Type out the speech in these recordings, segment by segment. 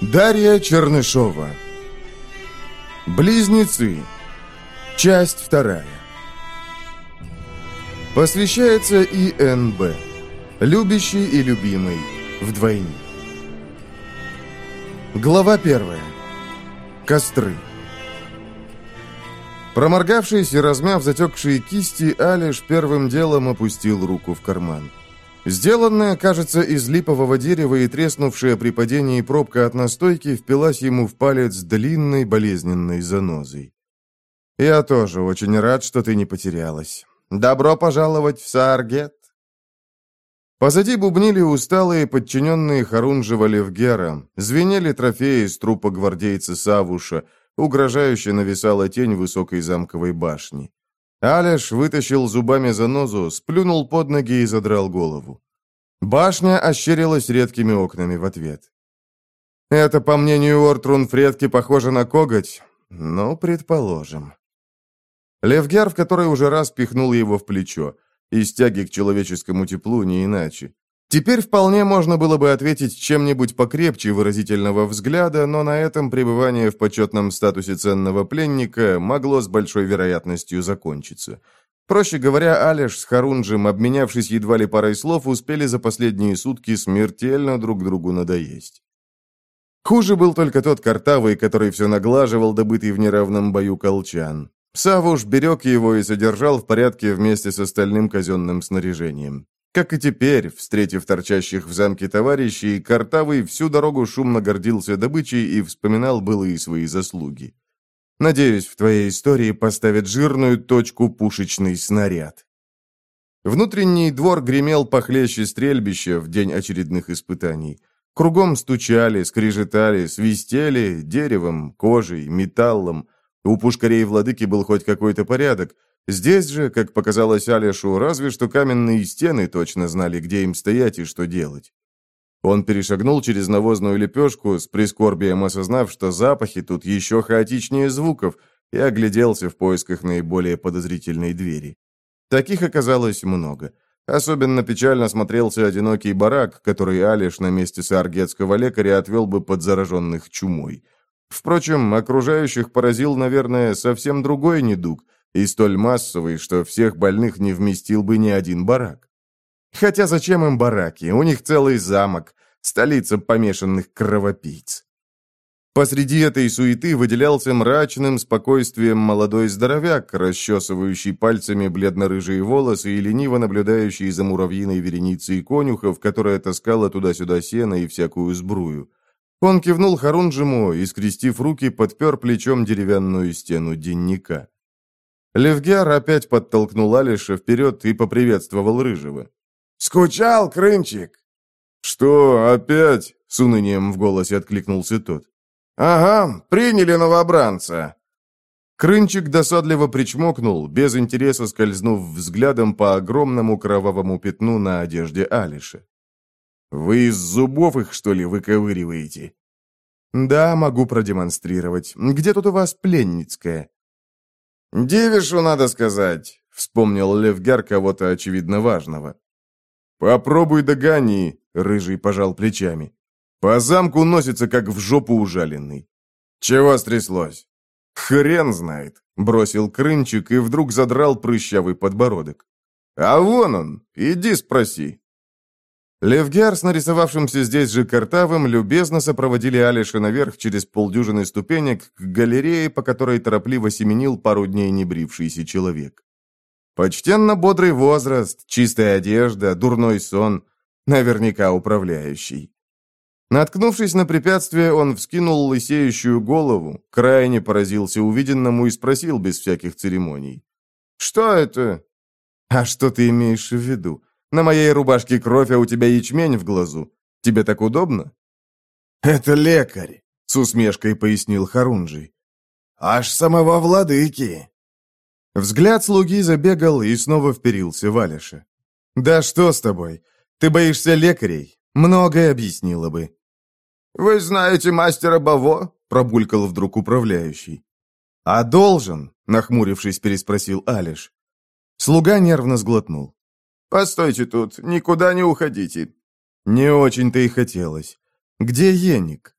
Дарья Чернышова. Близнецы. Часть вторая. Посвящается ИНБ Любящий и любимый Вдвойне. Глава первая. Костры. Проморгавшись и размяв затекшие кисти, Алиш первым делом опустил руку в карман. Сделанная, кажется, из липового дерева и треснувшая при падении пробка от настойки впилась ему в палец длинной болезненной занозой. «Я тоже очень рад, что ты не потерялась. Добро пожаловать в Сааргет!» Позади бубнили усталые подчиненные Харунжева Левгера, звенели трофеи из трупа гвардейца Савуша, угрожающе нависала тень высокой замковой башни. Алеш вытащил зубами занозу, сплюнул под ноги и задрал голову. Башня ощерилась редкими окнами в ответ. Это, по мнению Ортрун Фредки, похоже на коготь? Ну, предположим. Левгер в который уже раз пихнул его в плечо, из тяги к человеческому теплу не иначе. Теперь вполне можно было бы ответить чем-нибудь покрепче выразительного взгляда, но на этом пребывание в почетном статусе ценного пленника могло с большой вероятностью закончиться. Проще говоря, Алеш с Харунжем, обменявшись едва ли парой слов, успели за последние сутки смертельно друг другу надоесть. Хуже был только тот картавый, который все наглаживал добытый в неравном бою колчан. Савуш берег его и содержал в порядке вместе с остальным казенным снаряжением. Как и теперь, встретив торчащих в замке товарищей, Картавый всю дорогу шумно гордился добычей и вспоминал былые свои заслуги. Надеюсь, в твоей истории поставят жирную точку пушечный снаряд. Внутренний двор гремел похлеще стрельбища в день очередных испытаний. Кругом стучали, скрежетали, свистели деревом, кожей, металлом. У пушкарей владыки был хоть какой-то порядок – Здесь же, как показалось Алешу, разве что каменные стены точно знали, где им стоять и что делать. Он перешагнул через навозную лепешку, с прискорбием осознав, что запахи тут еще хаотичнее звуков, и огляделся в поисках наиболее подозрительной двери. Таких оказалось много. Особенно печально смотрелся одинокий барак, который Алиш на месте сааргетского лекаря отвел бы под зараженных чумой. Впрочем, окружающих поразил, наверное, совсем другой недуг – и столь массовый, что всех больных не вместил бы ни один барак. Хотя зачем им бараки? У них целый замок, столица помешанных кровопийц. Посреди этой суеты выделялся мрачным спокойствием молодой здоровяк, расчесывающий пальцами бледно-рыжие волосы и лениво наблюдающий за муравьиной вереницей конюхов, которая таскала туда-сюда сено и всякую сбрую. Он кивнул Харунжему и, скрестив руки, подпер плечом деревянную стену денника. Левгер опять подтолкнул Алиша вперед и поприветствовал Рыжего. «Скучал, Крынчик?» «Что, опять?» — с унынием в голосе откликнулся тот. «Ага, приняли новобранца». Крынчик досадливо причмокнул, без интереса скользнув взглядом по огромному кровавому пятну на одежде Алиша. «Вы из зубов их, что ли, выковыриваете?» «Да, могу продемонстрировать. Где тут у вас пленницкая?» «Девишу, надо сказать», — вспомнил Левгар кого-то очевидно важного. «Попробуй догони», — Рыжий пожал плечами. «По замку носится, как в жопу ужаленный». «Чего стряслось?» «Хрен знает», — бросил Крынчик и вдруг задрал прыщавый подбородок. «А вон он, иди спроси». Левгер с нарисовавшимся здесь же Картавым любезно сопроводили Алиша наверх через полдюжины ступенек к галерее, по которой торопливо семенил пару дней небрившийся человек. Почтенно бодрый возраст, чистая одежда, дурной сон, наверняка управляющий. Наткнувшись на препятствие, он вскинул лысеющую голову, крайне поразился увиденному и спросил без всяких церемоний. «Что это?» «А что ты имеешь в виду? На моей рубашке кровь, а у тебя ячмень в глазу. Тебе так удобно?» «Это лекарь», — с усмешкой пояснил Харунжий. «Аж самого владыки». Взгляд слуги забегал и снова вперился в Алиша. «Да что с тобой? Ты боишься лекарей? Многое объяснило бы». «Вы знаете мастера Баво?» — пробулькал вдруг управляющий. «А должен?» — нахмурившись, переспросил Алиш. Слуга нервно сглотнул. «Постойте тут, никуда не уходите». «Не очень-то и хотелось. Где Еник?»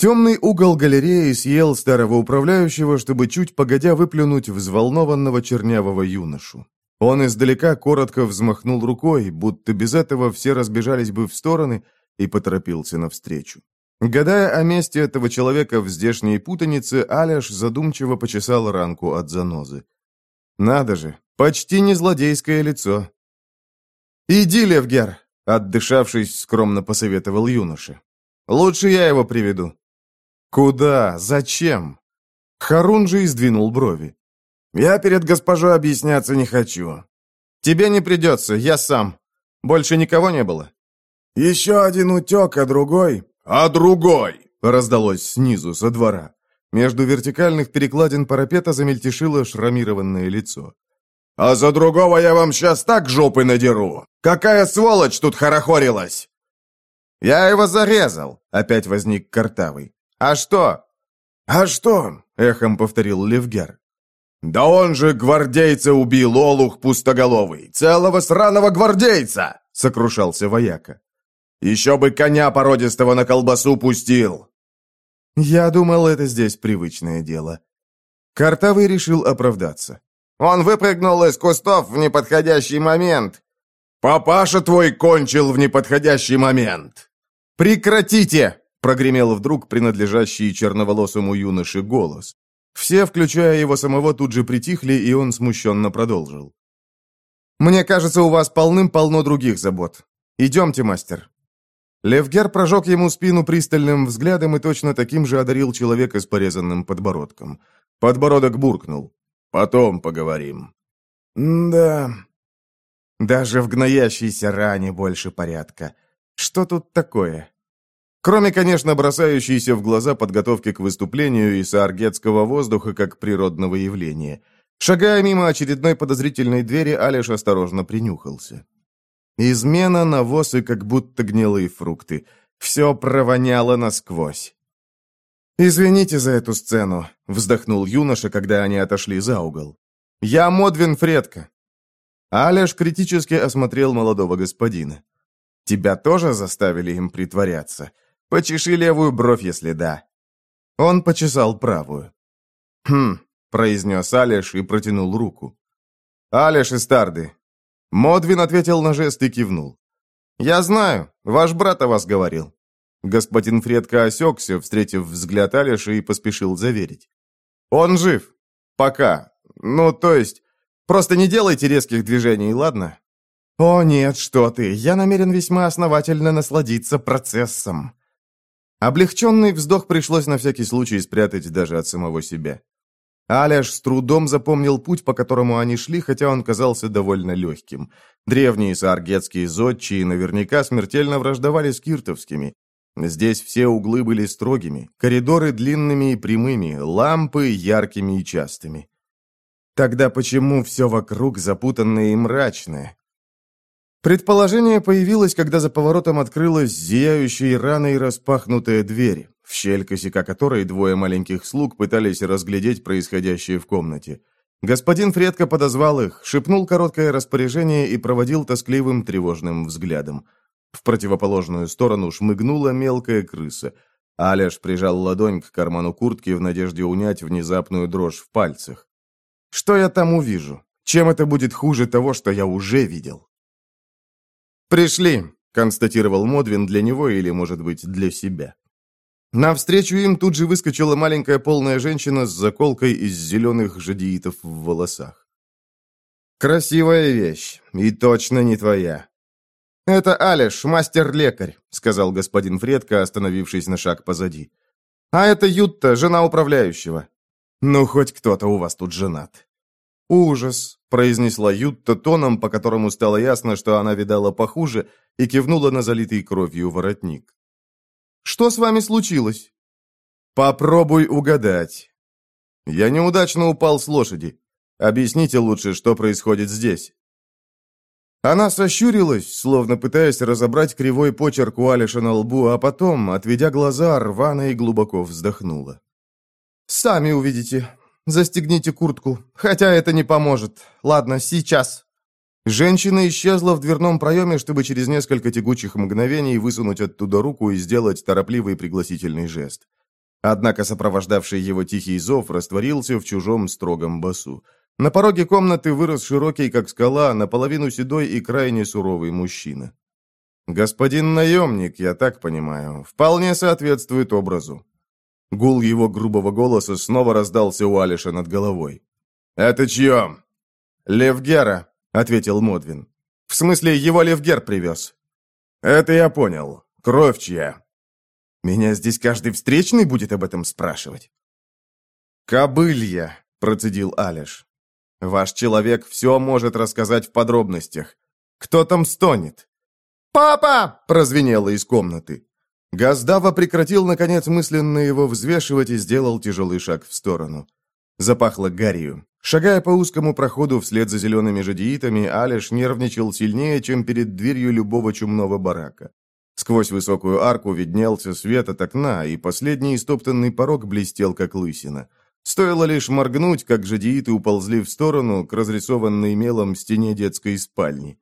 Темный угол галереи съел старого управляющего, чтобы чуть погодя выплюнуть взволнованного чернявого юношу. Он издалека коротко взмахнул рукой, будто без этого все разбежались бы в стороны, и поторопился навстречу. Гадая о месте этого человека в здешней путанице, Аляш задумчиво почесал ранку от занозы. «Надо же, почти не злодейское лицо». «Иди, Левгер!» — отдышавшись, скромно посоветовал юноша. «Лучше я его приведу». «Куда? Зачем?» Харун же издвинул брови. «Я перед госпожой объясняться не хочу». «Тебе не придется, я сам. Больше никого не было?» «Еще один утек, а другой...» «А другой!» — раздалось снизу, со двора. Между вертикальных перекладин парапета замельтешило шрамированное лицо. «А за другого я вам сейчас так жопы надеру! Какая сволочь тут хорохорилась!» «Я его зарезал!» — опять возник Картавый. «А что?» «А что?» — эхом повторил Левгер. «Да он же гвардейца убил, олух пустоголовый! Целого сраного гвардейца!» — сокрушался вояка. «Еще бы коня породистого на колбасу пустил!» Я думал, это здесь привычное дело. Картавый решил оправдаться. «Он выпрыгнул из кустов в неподходящий момент!» «Папаша твой кончил в неподходящий момент!» «Прекратите!» — прогремел вдруг принадлежащий черноволосому юноше голос. Все, включая его самого, тут же притихли, и он смущенно продолжил. «Мне кажется, у вас полным-полно других забот. Идемте, мастер». Левгер прожег ему спину пристальным взглядом и точно таким же одарил человека с порезанным подбородком. Подбородок буркнул. «Потом поговорим». «Да...» «Даже в гноящейся ране больше порядка. Что тут такое?» Кроме, конечно, бросающейся в глаза подготовки к выступлению и сааргетского воздуха как природного явления. Шагая мимо очередной подозрительной двери, Алиш осторожно принюхался. Измена, навоз и как будто гнилые фрукты. Все провоняло насквозь. «Извините за эту сцену», — вздохнул юноша, когда они отошли за угол. «Я Модвин Фредко». Алеш критически осмотрел молодого господина. «Тебя тоже заставили им притворяться? Почеши левую бровь, если да». Он почесал правую. «Хм», — произнес Алеш и протянул руку. «Алеш из Тарды». Модвин ответил на жест и кивнул. «Я знаю, ваш брат о вас говорил». Господин Фредко осекся, встретив взгляд Алеша и поспешил заверить. «Он жив. Пока. Ну, то есть, просто не делайте резких движений, ладно?» «О, нет, что ты, я намерен весьма основательно насладиться процессом». Облегченный вздох пришлось на всякий случай спрятать даже от самого себя. Аляш с трудом запомнил путь, по которому они шли, хотя он казался довольно легким. Древние сааргетские зодчие наверняка смертельно враждовали с киртовскими. Здесь все углы были строгими, коридоры длинными и прямыми, лампы яркими и частыми. Тогда почему все вокруг запутанное и мрачное? Предположение появилось, когда за поворотом открылась зияющая раной распахнутая дверь, в щель косяка которой двое маленьких слуг пытались разглядеть происходящее в комнате. Господин Фредко подозвал их, шепнул короткое распоряжение и проводил тоскливым тревожным взглядом. В противоположную сторону шмыгнула мелкая крыса. Аляш прижал ладонь к карману куртки в надежде унять внезапную дрожь в пальцах. «Что я там увижу? Чем это будет хуже того, что я уже видел?» «Пришли», — констатировал Модвин для него или, может быть, для себя. Навстречу им тут же выскочила маленькая полная женщина с заколкой из зеленых жадиитов в волосах. «Красивая вещь, и точно не твоя». «Это Алиш, мастер-лекарь», — сказал господин Фредко, остановившись на шаг позади. «А это Ютта, жена управляющего». «Ну, хоть кто-то у вас тут женат». «Ужас», — произнесла Ютта тоном, по которому стало ясно, что она видала похуже, и кивнула на залитый кровью воротник. «Что с вами случилось?» «Попробуй угадать». «Я неудачно упал с лошади. Объясните лучше, что происходит здесь». Она сощурилась, словно пытаясь разобрать кривой почерк у Алиша на лбу, а потом, отведя глаза, рвано и глубоко вздохнула. «Сами увидите. Застегните куртку. Хотя это не поможет. Ладно, сейчас». Женщина исчезла в дверном проеме, чтобы через несколько тягучих мгновений высунуть оттуда руку и сделать торопливый пригласительный жест. Однако сопровождавший его тихий зов растворился в чужом строгом басу. На пороге комнаты вырос широкий, как скала, наполовину седой и крайне суровый мужчина. «Господин наемник, я так понимаю, вполне соответствует образу». Гул его грубого голоса снова раздался у Алиша над головой. «Это чье?» «Левгера», — ответил Модвин. «В смысле, его Левгер привез». «Это я понял. Кровь чья?» «Меня здесь каждый встречный будет об этом спрашивать». «Кобылья», — процедил Алиш. «Ваш человек все может рассказать в подробностях. Кто там стонет?» «Папа!» — прозвенело из комнаты. Газдава прекратил, наконец, мысленно его взвешивать и сделал тяжелый шаг в сторону. Запахло гарью. Шагая по узкому проходу вслед за зелеными жадеитами, Алиш нервничал сильнее, чем перед дверью любого чумного барака. Сквозь высокую арку виднелся свет от окна, и последний истоптанный порог блестел, как лысина. Стоило лишь моргнуть, как жадеиты уползли в сторону к разрисованной мелом стене детской спальни.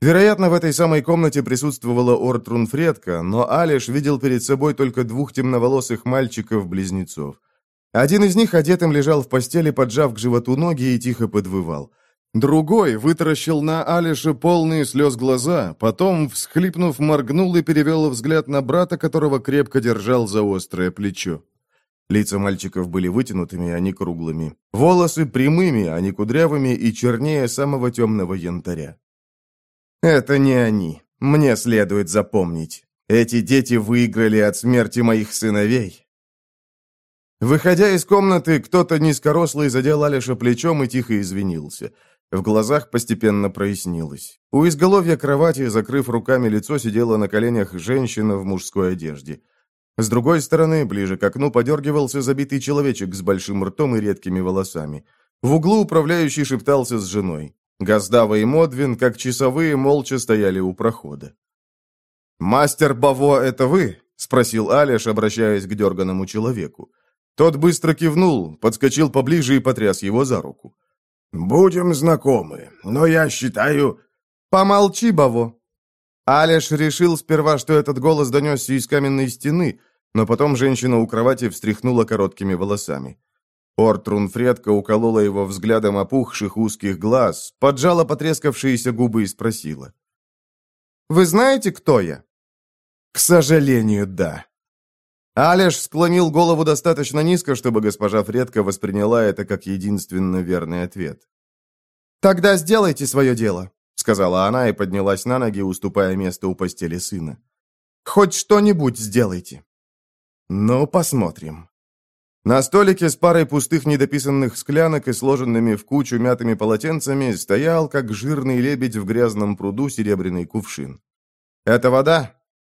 Вероятно, в этой самой комнате присутствовала Ортрун Фредка, но Алиш видел перед собой только двух темноволосых мальчиков-близнецов. Один из них одетым лежал в постели, поджав к животу ноги и тихо подвывал. Другой вытаращил на Алише полные слез глаза, потом, всхлипнув, моргнул и перевел взгляд на брата, которого крепко держал за острое плечо. Лица мальчиков были вытянутыми, а не круглыми. Волосы прямыми, а не кудрявыми и чернее самого темного янтаря. «Это не они. Мне следует запомнить. Эти дети выиграли от смерти моих сыновей, Выходя из комнаты, кто-то низкорослый задел Алиша плечом и тихо извинился. В глазах постепенно прояснилось. У изголовья кровати, закрыв руками лицо, сидела на коленях женщина в мужской одежде. С другой стороны, ближе к окну, подергивался забитый человечек с большим ртом и редкими волосами. В углу управляющий шептался с женой. Газдава и Модвин, как часовые, молча стояли у прохода. «Мастер Баво, это вы?» — спросил Алиш, обращаясь к дерганному человеку. Тот быстро кивнул, подскочил поближе и потряс его за руку. «Будем знакомы, но я считаю...» «Помолчи, Баво!» Алеш решил сперва, что этот голос донесся из каменной стены, но потом женщина у кровати встряхнула короткими волосами. Ортрун Фредка уколола его взглядом опухших узких глаз, поджала потрескавшиеся губы и спросила. «Вы знаете, кто я?» «К сожалению, да», Алеш склонил голову достаточно низко, чтобы госпожа Фредка восприняла это как единственно верный ответ. «Тогда сделайте свое дело», — сказала она и поднялась на ноги, уступая место у постели сына. «Хоть что-нибудь сделайте». «Ну, посмотрим». На столике с парой пустых недописанных склянок и сложенными в кучу мятыми полотенцами стоял, как жирный лебедь в грязном пруду, серебряный кувшин. «Это вода?»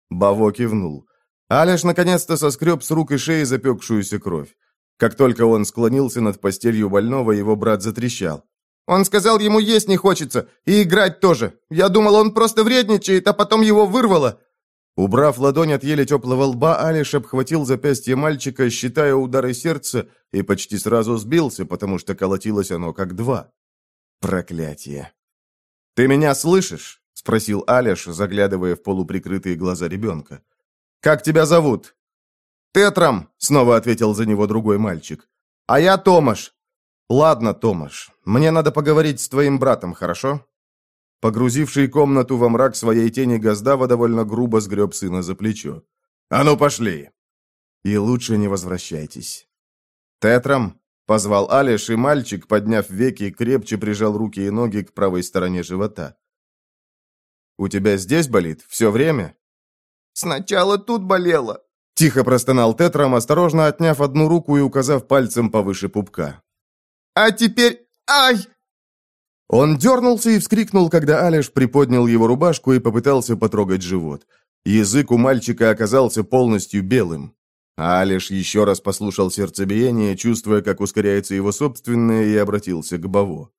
Баво кивнул. Алеш наконец-то соскреб с рук и шеи запекшуюся кровь. Как только он склонился над постелью больного, его брат затрещал. «Он сказал, ему есть не хочется, и играть тоже. Я думал, он просто вредничает, а потом его вырвало». Убрав ладонь от еле теплого лба, Алиш обхватил запястье мальчика, считая удары сердца, и почти сразу сбился, потому что колотилось оно как два. Проклятие. «Ты меня слышишь?» — спросил Алиш, заглядывая в полуприкрытые глаза ребенка. «Как тебя зовут?» «Тетрам», — снова ответил за него другой мальчик. «А я Томаш». «Ладно, Томаш, мне надо поговорить с твоим братом, хорошо?» Погрузивший комнату во мрак своей тени Газдава довольно грубо сгреб сына за плечо. «А ну, пошли!» «И лучше не возвращайтесь». «Тетрам», — позвал Алиш, и мальчик, подняв веки, крепче прижал руки и ноги к правой стороне живота. «У тебя здесь болит? Все время?» Сначала тут болело». Тихо простонал Тетрам, осторожно отняв одну руку и указав пальцем повыше пупка. «А теперь... Ай!» Он дернулся и вскрикнул, когда Алиш приподнял его рубашку и попытался потрогать живот. Язык у мальчика оказался полностью белым. А Алиш еще раз послушал сердцебиение, чувствуя, как ускоряется его собственное, и обратился к Баво.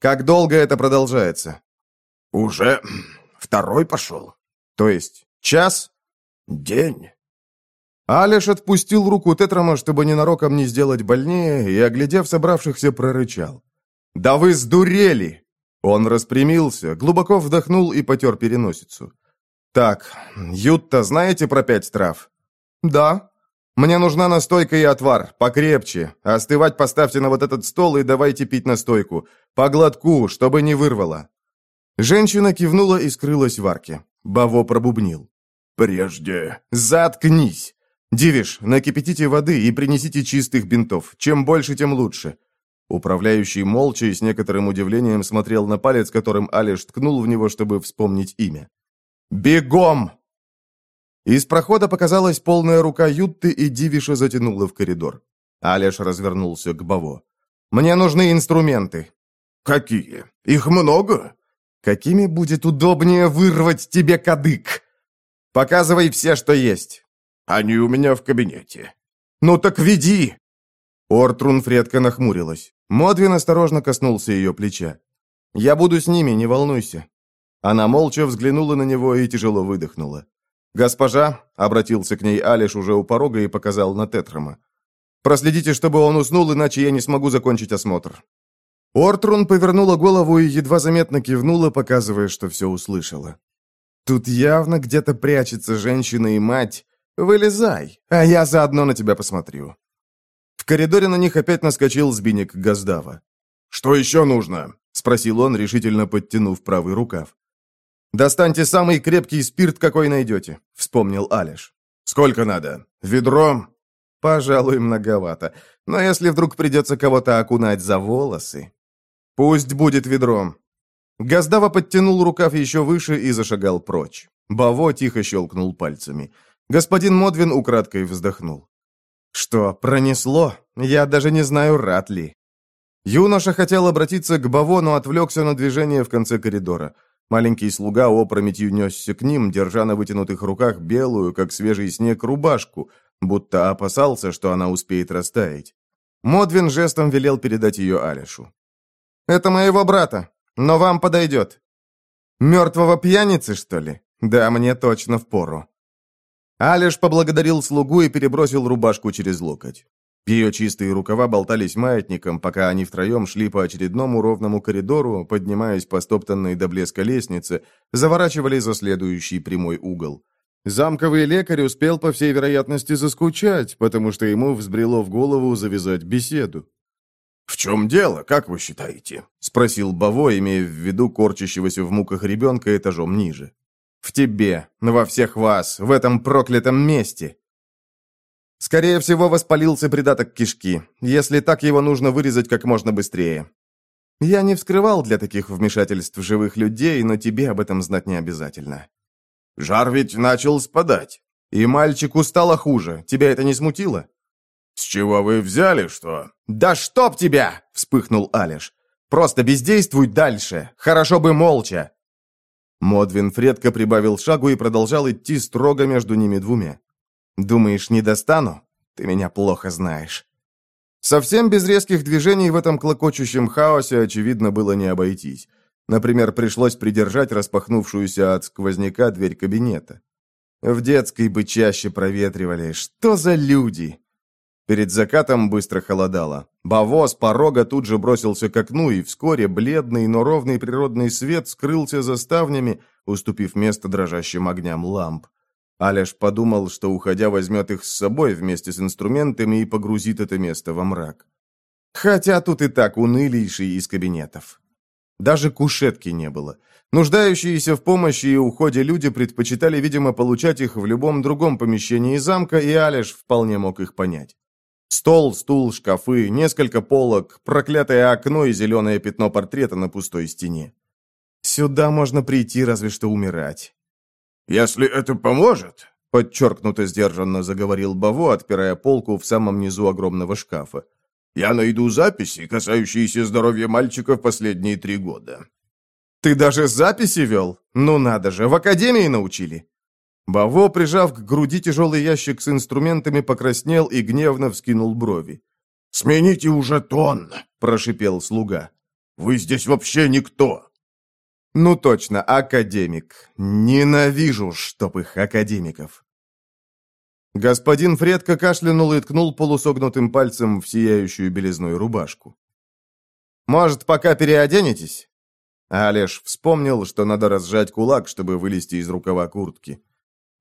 «Как долго это продолжается?» «Уже второй пошел», то есть час? День. Алиш отпустил руку Тетрама, чтобы ненароком не сделать больнее, и, оглядев собравшихся, прорычал. «Да вы сдурели!» Он распрямился, глубоко вдохнул и потер переносицу. «Так, Ютта, знаете про пять трав?» «Да». Мне нужна настойка и отвар, покрепче. Остывать поставьте на вот этот стол и давайте пить настойку. По глотку, чтобы не вырвало». Женщина кивнула и скрылась в арке. Баво пробубнил. «Прежде...» «Заткнись!» «Дивиш, накипятите воды и принесите чистых бинтов. Чем больше, тем лучше». Управляющий молча и с некоторым удивлением смотрел на палец, которым Алиш ткнул в него, чтобы вспомнить имя. «Бегом!» Из прохода показалась полная рука Ютты, и Дивиша затянула в коридор. Алиш развернулся к Баво. «Мне нужны инструменты». «Какие? Их много?» «Какими будет удобнее вырвать тебе кадык?» «Показывай все, что есть». «Они у меня в кабинете». «Ну так веди!» Ортрун Фредка нахмурилась. Модвин осторожно коснулся ее плеча. «Я буду с ними, не волнуйся». Она молча взглянула на него и тяжело выдохнула. «Госпожа», — обратился к ней Алиш уже у порога и показал на Тетрама. «Проследите, чтобы он уснул, иначе я не смогу закончить осмотр». Ортрун повернула голову и едва заметно кивнула, показывая, что все услышала. «Тут явно где-то прячется женщина и мать. Вылезай, а я заодно на тебя посмотрю». В коридоре на них опять наскочил Збиник Газдава. «Что еще нужно?» — спросил он, решительно подтянув правый рукав. «Достаньте самый крепкий спирт, какой найдете», — вспомнил Алиш. «Сколько надо? Ведро?» «Пожалуй, многовато. Но если вдруг придется кого-то окунать за волосы...» «Пусть будет ведром». Газдава подтянул рукав еще выше и зашагал прочь. Баво тихо щелкнул пальцами. Господин Модвин украдкой вздохнул. «Что, пронесло? Я даже не знаю, рад ли». Юноша хотел обратиться к Баво, но отвлекся на движение в конце коридора. Маленький слуга опрометью несся к ним, держа на вытянутых руках белую, как свежий снег, рубашку, будто опасался, что она успеет растаять. Модвин жестом велел передать ее Алишу. «Это моего брата, но вам подойдет». «Мертвого пьяницы, что ли? Да, мне точно впору». Алиш поблагодарил слугу и перебросил рубашку через локоть. Ее чистые рукава болтались маятником, пока они втроем шли по очередному ровному коридору, поднимаясь по стоптанной до блеска лестнице, заворачивали за следующий прямой угол. Замковый лекарь успел, по всей вероятности, заскучать, потому что ему взбрело в голову завязать беседу. «В чем дело, как вы считаете?» — спросил Баво, имея в виду корчащегося в муках ребенка этажом ниже. «В тебе, во всех вас, в этом проклятом месте!» Скорее всего, воспалился придаток кишки. Если так, его нужно вырезать как можно быстрее. Я не вскрывал для таких вмешательств живых людей, но тебе об этом знать не обязательно. Жар ведь начал спадать. И мальчику стало хуже. Тебя это не смутило? С чего вы взяли, что... Да чтоб тебя! Вспыхнул Алиш. Просто бездействуй дальше. Хорошо бы молча. Модвин Фредко прибавил шагу и продолжал идти строго между ними двумя. Думаешь, не достану? Ты меня плохо знаешь. Совсем без резких движений в этом клокочущем хаосе, очевидно, было не обойтись. Например, пришлось придержать распахнувшуюся от сквозняка дверь кабинета. В детской бы чаще проветривали. Что за люди? Перед закатом быстро холодало. Баво с порога тут же бросился к окну, и вскоре бледный, но ровный природный свет скрылся за ставнями, уступив место дрожащим огням ламп. Аляш подумал, что, уходя, возьмет их с собой вместе с инструментами и погрузит это место во мрак. Хотя тут и так унылейший из кабинетов. Даже кушетки не было. Нуждающиеся в помощи и уходе люди предпочитали, видимо, получать их в любом другом помещении замка, и Алеш вполне мог их понять. Стол, стул, шкафы, несколько полок, проклятое окно и зеленое пятно портрета на пустой стене. Сюда можно прийти разве что умирать. «Если это поможет», — подчеркнуто сдержанно заговорил Баво, отпирая полку в самом низу огромного шкафа, «я найду записи, касающиеся здоровья мальчика в последние три года». «Ты даже записи вел? Ну надо же, в академии научили!» Баво, прижав к груди тяжелый ящик с инструментами, покраснел и гневно вскинул брови. «Смените уже тон!» – прошипел слуга. «Вы здесь вообще никто!» Ну точно, академик. Ненавижу, чтоб их академиков. Господин Фредко кашлянул и ткнул полусогнутым пальцем в сияющую белизной рубашку. «Может, пока переоденетесь?» Олеж вспомнил, что надо разжать кулак, чтобы вылезти из рукава куртки.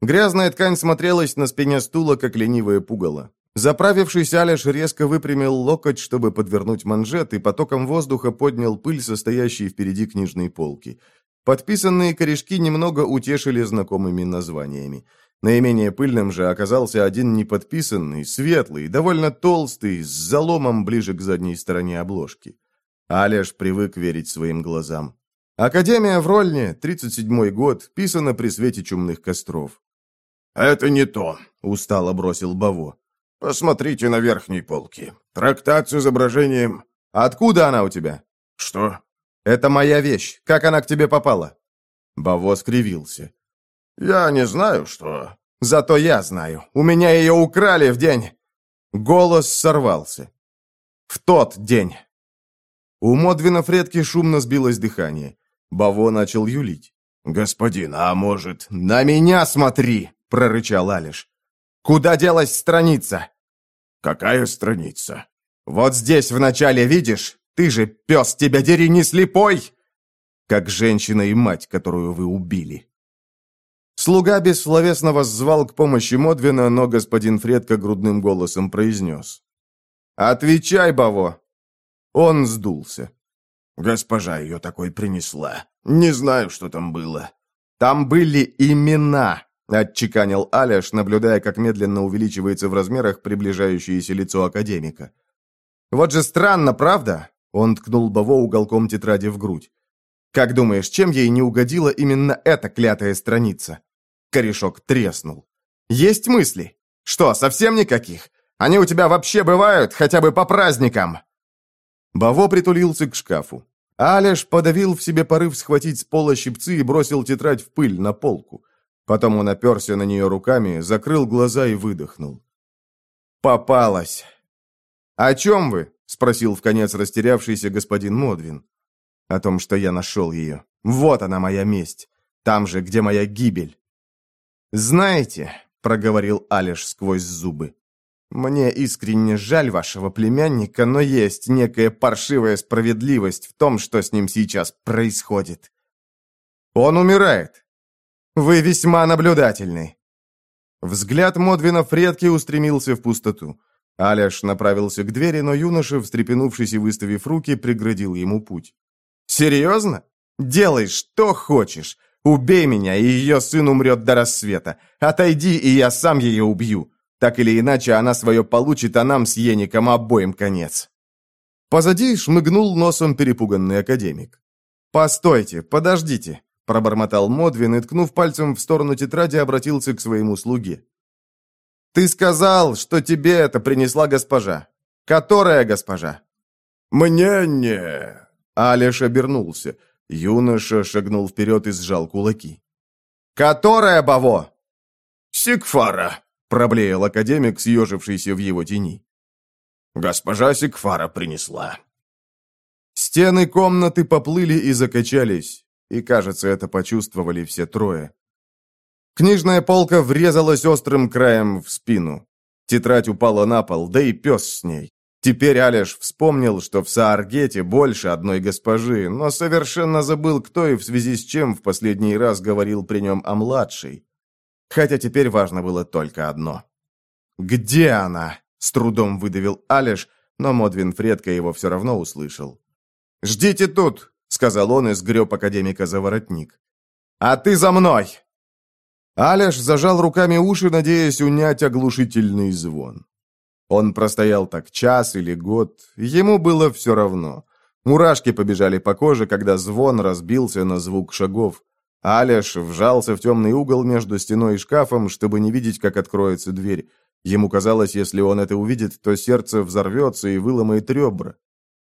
Грязная ткань смотрелась на спине стула, как ленивое пугало. Заправившись, Алеш резко выпрямил локоть, чтобы подвернуть манжет, и потоком воздуха поднял пыль, состоящей впереди книжной полки. Подписанные корешки немного утешили знакомыми названиями. Наименее пыльным же оказался один неподписанный, светлый, довольно толстый, с заломом ближе к задней стороне обложки. Алеш привык верить своим глазам. Академия в Рольне, 37-й год, писана при свете чумных костров. «Это не то», — устало бросил Баво. «Посмотрите на верхней полке. Трактат с изображением...» «Откуда она у тебя?» «Что?» «Это моя вещь. Как она к тебе попала?» Баво скривился. «Я не знаю, что...» «Зато я знаю. У меня ее украли в день...» Голос сорвался. «В тот день...» У Модвина Фредки шумно сбилось дыхание. Баво начал юлить. «Господин, а может...» «На меня смотри!» — прорычал Алиш. «Куда делась страница?» «Какая страница?» «Вот здесь в начале, видишь? Ты же, пес, тебя дери, не слепой!» «Как женщина и мать, которую вы убили». Слуга бессловесно воззвал к помощи Модвина, но господин Фредко грудным голосом произнес. «Отвечай, Баво!» Он сдулся. «Госпожа ее такой принесла. Не знаю, что там было». «Там были имена», — отчеканил Аляш, наблюдая, как медленно увеличивается в размерах приближающееся лицо академика. «Вот же странно, правда?» — он ткнул Баво уголком тетради в грудь. «Как думаешь, чем ей не угодила именно эта клятая страница?» Корешок треснул. «Есть мысли? Что, совсем никаких? Они у тебя вообще бывают, хотя бы по праздникам?» Баво притулился к шкафу. Алеш подавил в себе порыв схватить с пола щипцы и бросил тетрадь в пыль на полку. Потом он оперся на нее руками, закрыл глаза и выдохнул. «Попалась!» «О чем вы?» — спросил в конец растерявшийся господин Модвин. «О том, что я нашел ее. Вот она, моя месть. Там же, где моя гибель». «Знаете», — проговорил Алиш сквозь зубы, «мне искренне жаль вашего племянника, но есть некая паршивая справедливость в том, что с ним сейчас происходит. Он умирает. Вы весьма наблюдательный». Взгляд Модвина Фредки устремился в пустоту. Аляш направился к двери, но юноша, встрепенувшись и выставив руки, преградил ему путь. «Серьезно? Делай, что хочешь. Убей меня, и ее сын умрет до рассвета. Отойди, и я сам ее убью. Так или иначе, она свое получит, а нам с Еником обоим конец». Позади шмыгнул носом перепуганный академик. «Постойте, подождите», — пробормотал Модвин и, ткнув пальцем в сторону тетради, обратился к своему слуге. «Ты сказал, что тебе это принесла госпожа. Которая госпожа?» «Мне не...» Алеш обернулся. Юноша шагнул вперед и сжал кулаки. «Которая, Баво?» «Сикфара», — проблеял академик, съежившийся в его тени. «Госпожа Сикфара принесла». Стены комнаты поплыли и закачались, и, кажется, это почувствовали все трое. Книжная полка врезалась острым краем в спину. Тетрадь упала на пол, да и пес с ней. Теперь Алеш вспомнил, что в Сааргете больше одной госпожи, но совершенно забыл, кто и в связи с чем в последний раз говорил при нем о младшей. Хотя теперь важно было только одно. «Где она?» — с трудом выдавил Алеш, но Модвин Фредко его все равно услышал. «Ждите тут!» — сказал он и сгреб академика за воротник. «А ты за мной!» Алеш зажал руками уши, надеясь унять оглушительный звон. Он простоял так час или год, ему было все равно. Мурашки побежали по коже, когда звон разбился на звук шагов. Алеш вжался в темный угол между стеной и шкафом, чтобы не видеть, как откроется дверь. Ему казалось, если он это увидит, то сердце взорвется и выломает ребра.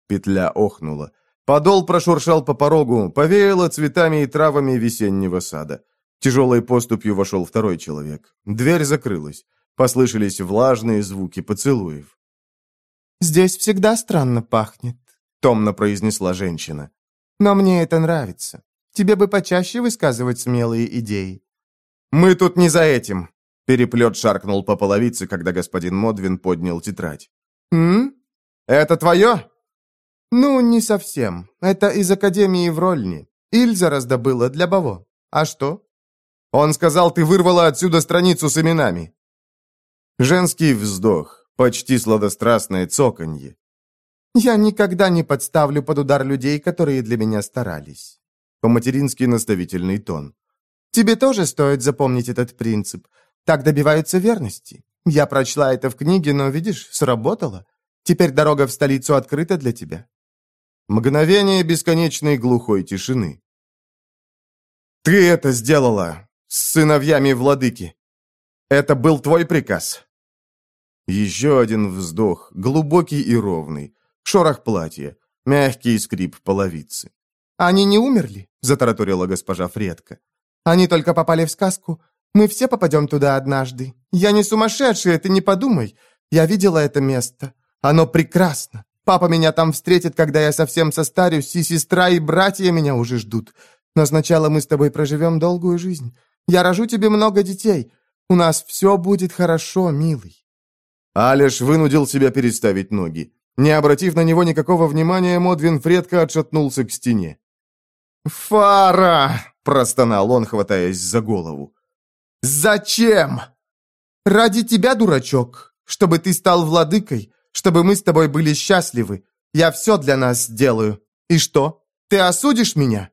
Петля охнула. Подол прошуршал по порогу, повеяло цветами и травами весеннего сада. Тяжелой поступью вошел второй человек. Дверь закрылась. Послышались влажные звуки поцелуев. «Здесь всегда странно пахнет», — томно произнесла женщина. «Но мне это нравится. Тебе бы почаще высказывать смелые идеи». «Мы тут не за этим», — переплет шаркнул по половице, когда господин Модвин поднял тетрадь. «М? Это твое?» «Ну, не совсем. Это из Академии в Рольне. Ильза раздобыла для Баво. А что?» Он сказал, ты вырвала отсюда страницу с именами». Женский вздох, почти сладострастное цоканье. «Я никогда не подставлю под удар людей, которые для меня старались». По-матерински наставительный тон. «Тебе тоже стоит запомнить этот принцип. Так добиваются верности. Я прочла это в книге, но, видишь, сработало. Теперь дорога в столицу открыта для тебя». Мгновение бесконечной глухой тишины. «Ты это сделала с сыновьями владыки. Это был твой приказ?» Еще один вздох, глубокий и ровный. Шорох платья, мягкий скрип половицы. «Они не умерли?» — затараторила госпожа Фредка. «Они только попали в сказку. Мы все попадем туда однажды. Я не сумасшедшая, ты не подумай. Я видела это место. Оно прекрасно. Папа меня там встретит, когда я совсем состарюсь, и сестра, и братья меня уже ждут. Но сначала мы с тобой проживем долгую жизнь. Я рожу тебе много детей. У нас все будет хорошо, милый». Алиш вынудил себя переставить ноги. Не обратив на него никакого внимания, Модвин Фредко отшатнулся к стене. «Фара!» – простонал он, хватаясь за голову. «Зачем?» «Ради тебя, дурачок, чтобы ты стал владыкой, чтобы мы с тобой были счастливы. Я все для нас сделаю. И что, ты осудишь меня?»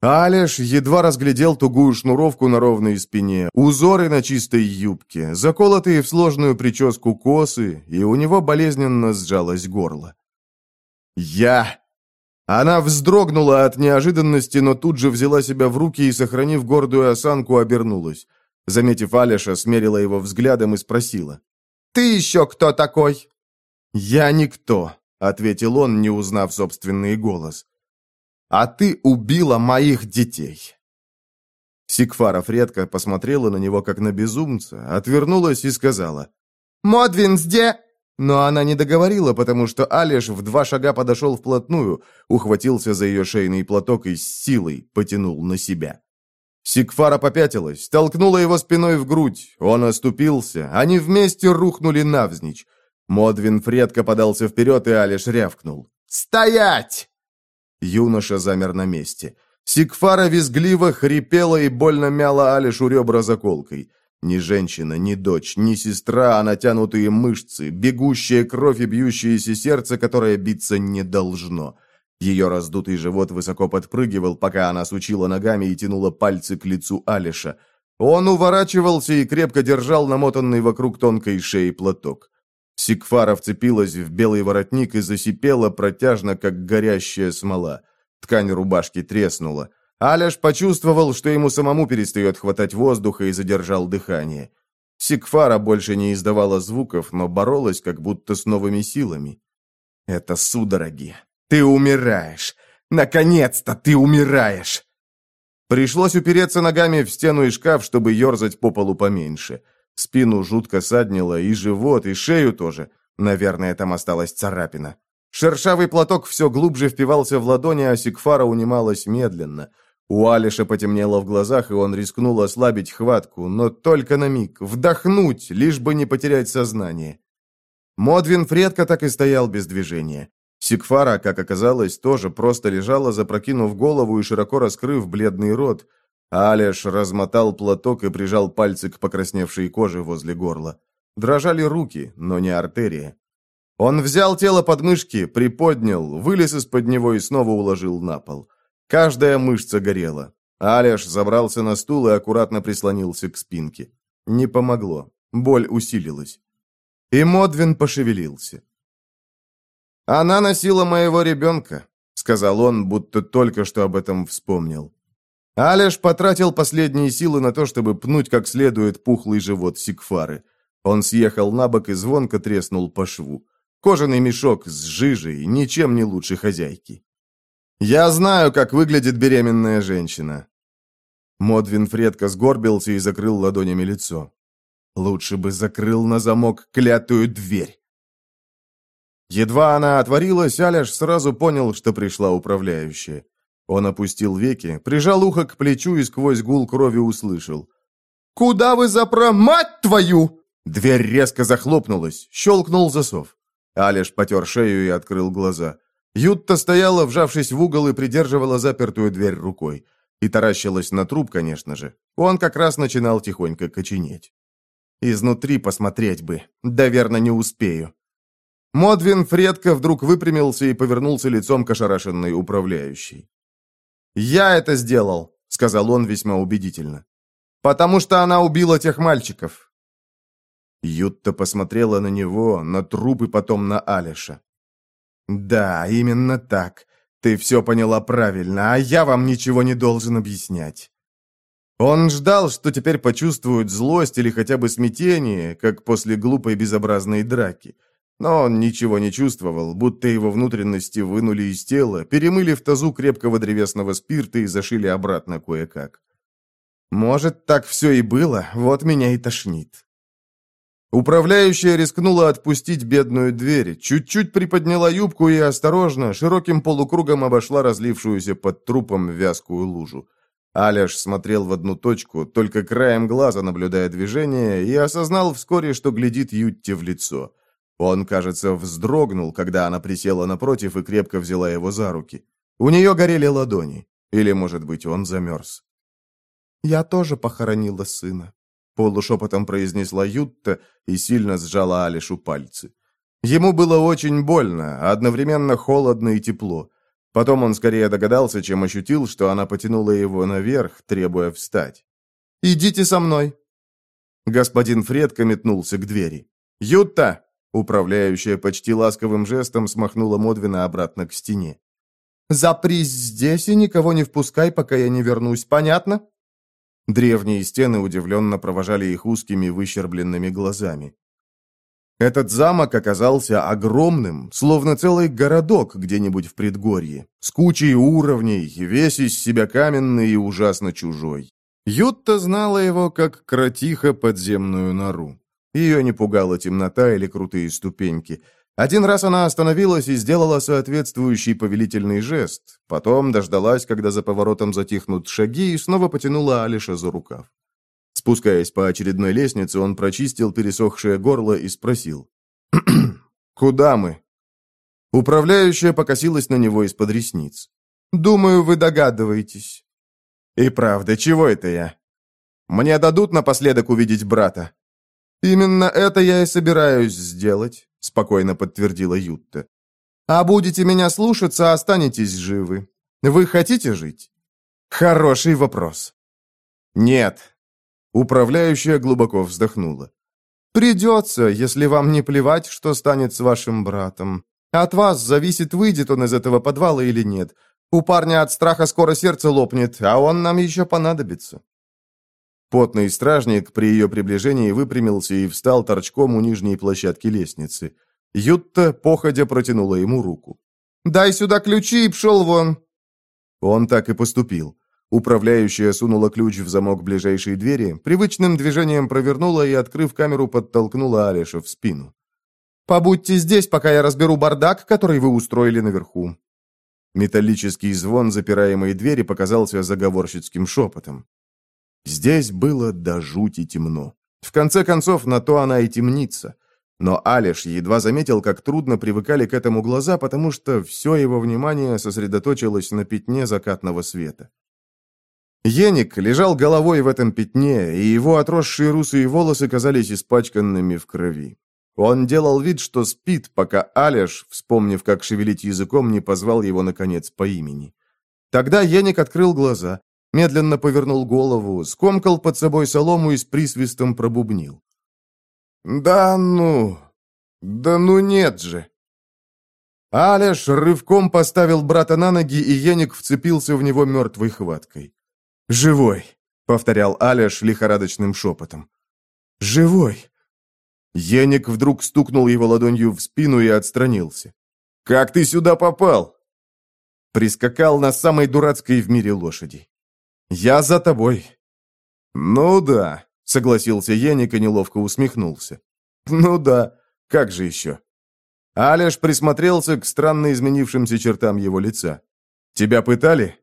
Алеш едва разглядел тугую шнуровку на ровной спине, узоры на чистой юбке, заколотые в сложную прическу косы, и у него болезненно сжалось горло. «Я!» Она вздрогнула от неожиданности, но тут же взяла себя в руки и, сохранив гордую осанку, обернулась. Заметив Алеша, смерила его взглядом и спросила. «Ты еще кто такой?» «Я никто», — ответил он, не узнав собственный голос а ты убила моих детей!» Сигфаров редко посмотрела на него, как на безумца, отвернулась и сказала. «Модвин, где?» Но она не договорила, потому что Алиш в два шага подошел вплотную, ухватился за ее шейный платок и с силой потянул на себя. Сигфара попятилась, толкнула его спиной в грудь. Он оступился, они вместе рухнули навзничь. Модвин Фредко подался вперед, и Алиш рявкнул. «Стоять!» Юноша замер на месте. Сигфара визгливо хрипела и больно мяла Алишу ребра заколкой. Ни женщина, ни дочь, ни сестра, а натянутые мышцы, бегущая кровь и бьющееся сердце, которое биться не должно. Ее раздутый живот высоко подпрыгивал, пока она сучила ногами и тянула пальцы к лицу Алиша. Он уворачивался и крепко держал намотанный вокруг тонкой шеи платок. Сигфара вцепилась в белый воротник и засипела протяжно, как горящая смола. Ткань рубашки треснула. Аляш почувствовал, что ему самому перестает хватать воздуха и задержал дыхание. Сигфара больше не издавала звуков, но боролась как будто с новыми силами. «Это судороги. Ты умираешь. Наконец-то ты умираешь!» Пришлось упереться ногами в стену и шкаф, чтобы ерзать по полу поменьше. Спину жутко саднило, и живот, и шею тоже. Наверное, там осталась царапина. Шершавый платок все глубже впивался в ладони, а Сигфара унималась медленно. У Алиша потемнело в глазах, и он рискнул ослабить хватку, но только на миг, вдохнуть, лишь бы не потерять сознание. Модвин Фредка так и стоял без движения. Сигфара, как оказалось, тоже просто лежала, запрокинув голову и широко раскрыв бледный рот, Алеш размотал платок и прижал пальцы к покрасневшей коже возле горла. Дрожали руки, но не артерия. Он взял тело под мышки, приподнял, вылез из-под него и снова уложил на пол. Каждая мышца горела. Алеш забрался на стул и аккуратно прислонился к спинке. Не помогло. Боль усилилась. И Модвин пошевелился. «Она носила моего ребенка», — сказал он, будто только что об этом вспомнил. Алеш потратил последние силы на то, чтобы пнуть как следует пухлый живот Сигфары. Он съехал на бок и звонко треснул по шву. Кожаный мешок с жижей, ничем не лучше хозяйки. «Я знаю, как выглядит беременная женщина». Модвин Фредко сгорбился и закрыл ладонями лицо. Лучше бы закрыл на замок клятую дверь. Едва она отворилась, Аляш сразу понял, что пришла управляющая. Он опустил веки, прижал ухо к плечу и сквозь гул крови услышал. «Куда вы запро... Мать твою!» Дверь резко захлопнулась, щелкнул засов. Алиш потер шею и открыл глаза. Ютта стояла, вжавшись в угол, и придерживала запертую дверь рукой. И таращилась на труп, конечно же. Он как раз начинал тихонько коченеть. Изнутри посмотреть бы. Да верно, не успею. Модвин Фредко вдруг выпрямился и повернулся лицом к ошарашенной управляющей. «Я это сделал», — сказал он весьма убедительно. «Потому что она убила тех мальчиков». Ютта посмотрела на него, на труп и потом на Алиша. «Да, именно так. Ты все поняла правильно, а я вам ничего не должен объяснять». Он ждал, что теперь почувствует злость или хотя бы смятение, как после глупой безобразной драки. Но он ничего не чувствовал, будто его внутренности вынули из тела, перемыли в тазу крепкого древесного спирта и зашили обратно кое-как. Может, так все и было, вот меня и тошнит. Управляющая рискнула отпустить бедную дверь, чуть-чуть приподняла юбку и осторожно, широким полукругом обошла разлившуюся под трупом вязкую лужу. Аляш смотрел в одну точку, только краем глаза наблюдая движение, и осознал вскоре, что глядит Ютте в лицо. Он, кажется, вздрогнул, когда она присела напротив и крепко взяла его за руки. У нее горели ладони. Или, может быть, он замерз. «Я тоже похоронила сына», — полушепотом произнесла Ютта и сильно сжала Алишу пальцы. Ему было очень больно, одновременно холодно и тепло. Потом он скорее догадался, чем ощутил, что она потянула его наверх, требуя встать. «Идите со мной!» Господин Фредко метнулся к двери. «Ютта!» Управляющая почти ласковым жестом смахнула Модвина обратно к стене. «Запрись здесь и никого не впускай, пока я не вернусь, понятно?» Древние стены удивленно провожали их узкими выщербленными глазами. Этот замок оказался огромным, словно целый городок где-нибудь в предгорье, с кучей уровней, весь из себя каменный и ужасно чужой. Ютта знала его как кротиха подземную нору. Ее не пугала темнота или крутые ступеньки. Один раз она остановилась и сделала соответствующий повелительный жест, потом дождалась, когда за поворотом затихнут шаги, и снова потянула Алиша за рукав. Спускаясь по очередной лестнице, он прочистил пересохшее горло и спросил. «Куда мы?» Управляющая покосилась на него из-под ресниц. «Думаю, вы догадываетесь». «И правда, чего это я? Мне дадут напоследок увидеть брата?» «Именно это я и собираюсь сделать», — спокойно подтвердила Ютта. «А будете меня слушаться, останетесь живы. Вы хотите жить?» «Хороший вопрос». «Нет», Управляющая глубоко вздохнула. «Придется, если вам не плевать, что станет с вашим братом. От вас зависит, выйдет он из этого подвала или нет. У парня от страха скоро сердце лопнет, а он нам еще понадобится». Потный стражник при ее приближении выпрямился и встал торчком у нижней площадки лестницы. Ютта, походя, протянула ему руку. «Дай сюда ключи и пшел вон!» Он так и поступил. Управляющая сунула ключ в замок ближайшей двери, привычным движением провернула и, открыв камеру, подтолкнула Алиша в спину. «Побудьте здесь, пока я разберу бардак, который вы устроили наверху». Металлический звон запираемой двери показался заговорщицким шепотом. Здесь было до жути темно. В конце концов, на то она и темница. Но Алиш едва заметил, как трудно привыкали к этому глаза, потому что все его внимание сосредоточилось на пятне закатного света. Еник лежал головой в этом пятне, и его отросшие русые волосы казались испачканными в крови. Он делал вид, что спит, пока Алеш, вспомнив, как шевелить языком, не позвал его, наконец, по имени. Тогда Еник открыл глаза, медленно повернул голову, скомкал под собой солому и с присвистом пробубнил. «Да ну! Да ну нет же!» Алеш рывком поставил брата на ноги, и Еник вцепился в него мертвой хваткой. «Живой», — повторял Алеш лихорадочным шепотом. «Живой». Еник вдруг стукнул его ладонью в спину и отстранился. «Как ты сюда попал?» Прискакал на самой дурацкой в мире лошади. «Я за тобой». «Ну да», — согласился Еник и неловко усмехнулся. «Ну да, как же еще?» Алеш присмотрелся к странно изменившимся чертам его лица. «Тебя пытали?»